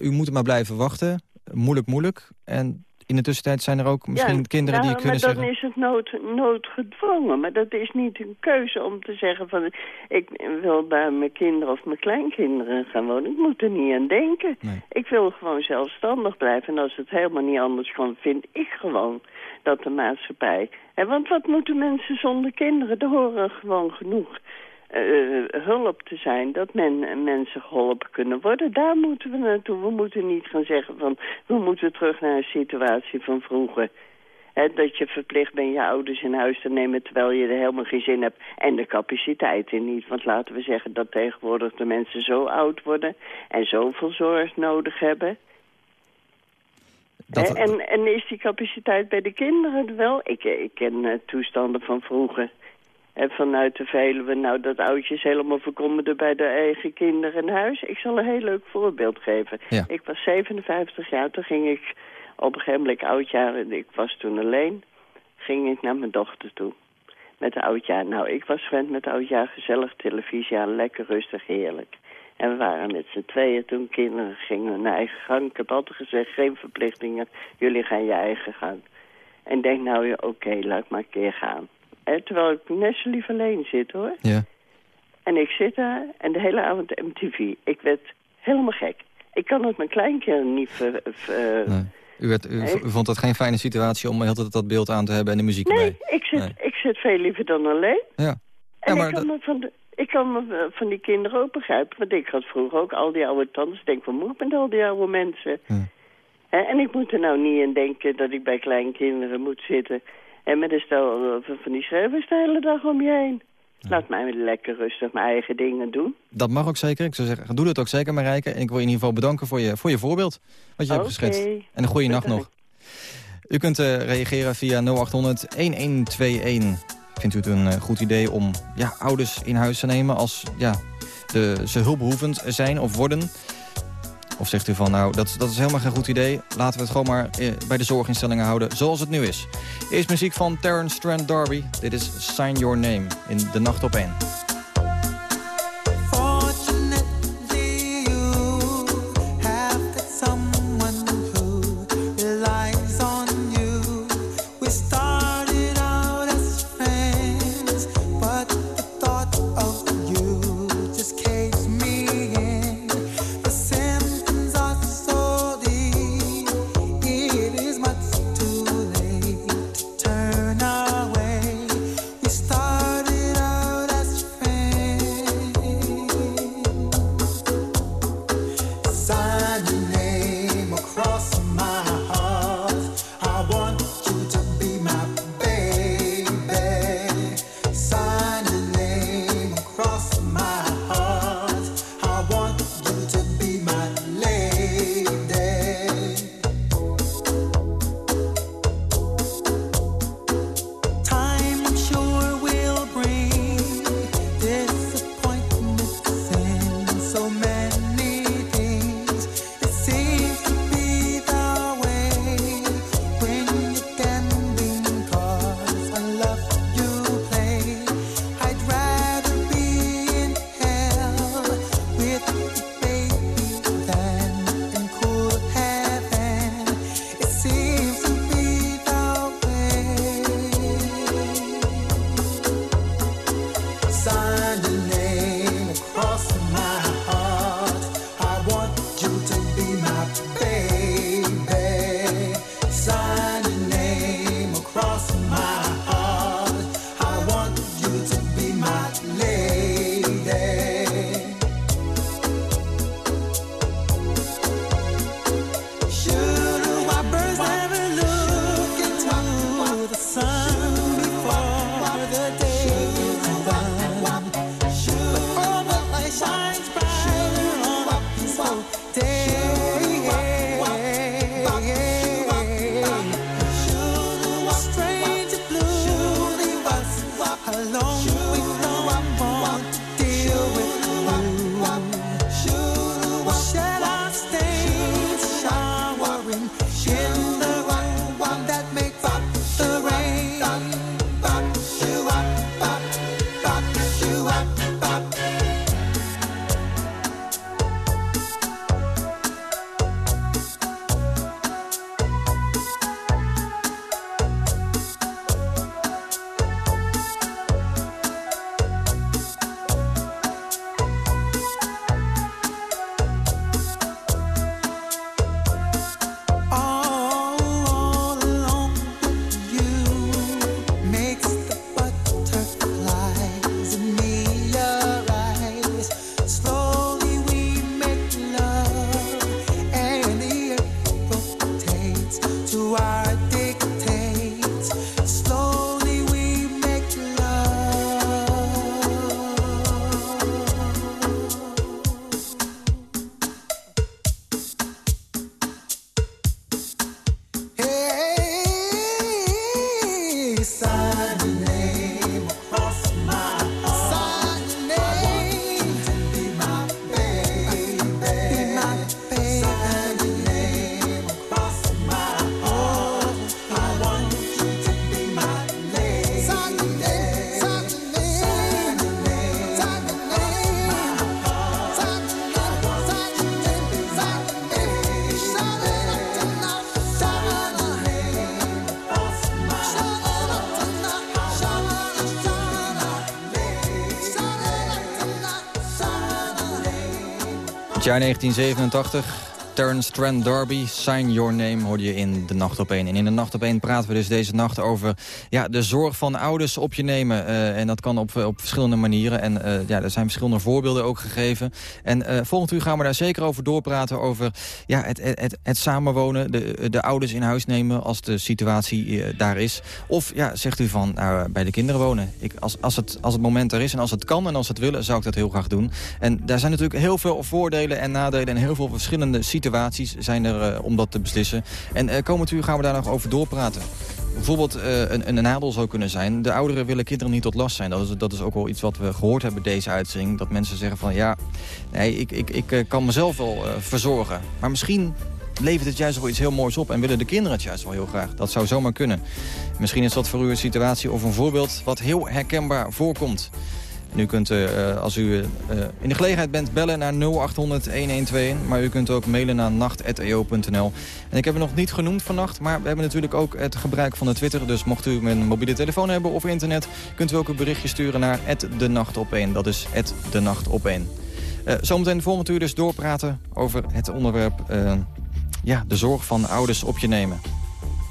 u moet maar blijven wachten. Moeilijk, moeilijk. En in de tussentijd zijn er ook misschien ja, kinderen nou, die kunnen maar zeggen... dan is het nood, noodgedwongen. Maar dat is niet een keuze om te zeggen van... ik wil bij mijn kinderen of mijn kleinkinderen gaan wonen. Ik moet er niet aan denken. Nee. Ik wil gewoon zelfstandig blijven. En als het helemaal niet anders kan, vind ik gewoon dat de maatschappij... En want wat moeten mensen zonder kinderen? Er horen gewoon genoeg... Uh, hulp te zijn, dat men, mensen geholpen kunnen worden. Daar moeten we naartoe. We moeten niet gaan zeggen van... we moeten terug naar een situatie van vroeger. He, dat je verplicht bent je ouders in huis te nemen... terwijl je er helemaal geen zin hebt en de capaciteit in niet. Want laten we zeggen dat tegenwoordig de mensen zo oud worden... en zoveel zorg nodig hebben... Dat... En, en is die capaciteit bij de kinderen wel? Ik, ik ken uh, toestanden van vroeger... En vanuit de Veluwe, nou, dat oudjes helemaal verkommerde bij de eigen kinderen in huis. Ik zal een heel leuk voorbeeld geven. Ja. Ik was 57 jaar, toen ging ik op een gegeven moment oudjaar, en ik was toen alleen, ging ik naar mijn dochter toe. Met de oudjaar. Nou, ik was gewend met oudjaar gezellig televisie aan, lekker rustig, heerlijk. En we waren met z'n tweeën toen kinderen gingen hun eigen gang. Ik heb altijd gezegd, geen verplichtingen, jullie gaan je eigen gang. En denk nou, oké, okay, laat maar een keer gaan. Terwijl ik net zo lief alleen zit, hoor. Ja. En ik zit daar en de hele avond MTV. Ik werd helemaal gek. Ik kan het mijn kleinkinderen niet... Ver, ver, nee. u, werd, u, nee. vond dat geen fijne situatie om heel dat beeld aan te hebben en de muziek nee? Ik zit, nee, ik zit veel liever dan alleen. Ja. En ja, maar ik, kan me van de, ik kan me van die kinderen ook begrijpen. Want ik had vroeger ook al die oude tantes. Ik denk, wat moet ik met al die oude mensen? Ja. En ik moet er nou niet in denken dat ik bij kleinkinderen moet zitten... En met een stel van die schrijvers de hele dag om je heen. Ja. Laat mij lekker rustig mijn eigen dingen doen. Dat mag ook zeker. Ik zou zeggen, doe dat ook zeker, Marijke. En ik wil je in ieder geval bedanken voor je, voor je voorbeeld. Wat je okay. hebt geschetst. En een goede nacht nog. U kunt uh, reageren via 0800 1121. Vindt u het een uh, goed idee om ja, ouders in huis te nemen als ja, de, ze hulpbehoevend zijn of worden... Of zegt u van, nou, dat, dat is helemaal geen goed idee. Laten we het gewoon maar eh, bij de zorginstellingen houden zoals het nu is. Eerst muziek van Terence Trent D'Arby. Dit is Sign Your Name in De Nacht op 1. Het jaar 1987. Terence Trent D'Arby, Sign Your Name, hoorde je in De Nacht op 1. En in De Nacht op 1 praten we dus deze nacht over ja, de zorg van ouders op je nemen. Uh, en dat kan op, op verschillende manieren. En uh, ja, er zijn verschillende voorbeelden ook gegeven. En uh, volgend uur gaan we daar zeker over doorpraten. Over ja, het, het, het, het samenwonen, de, de ouders in huis nemen als de situatie daar is. Of ja, zegt u van nou, bij de kinderen wonen. Ik, als, als, het, als het moment er is en als het kan en als het willen, zou ik dat heel graag doen. En daar zijn natuurlijk heel veel voordelen en nadelen en heel veel verschillende situaties situaties zijn er uh, om dat te beslissen. En uh, komend uur gaan we daar nog over doorpraten. Bijvoorbeeld uh, een, een nadeel zou kunnen zijn... de ouderen willen kinderen niet tot last zijn. Dat is, dat is ook wel iets wat we gehoord hebben deze uitzending. Dat mensen zeggen van ja, nee, ik, ik, ik kan mezelf wel verzorgen. Maar misschien levert het juist wel iets heel moois op... en willen de kinderen het juist wel heel graag. Dat zou zomaar kunnen. Misschien is dat voor u een situatie of een voorbeeld... wat heel herkenbaar voorkomt. En u kunt, uh, als u uh, in de gelegenheid bent, bellen naar 0800-1121. Maar u kunt ook mailen naar nacht.eo.nl. En ik heb het nog niet genoemd vannacht, maar we hebben natuurlijk ook het gebruik van de Twitter. Dus mocht u een mobiele telefoon hebben of internet, kunt u ook een berichtje sturen naar de nacht op 1. Dat is de nacht op 1. Uh, zometeen volgend uur dus doorpraten over het onderwerp ja, de zorg van ouders op je nemen.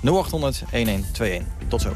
0800 1121. Tot zo.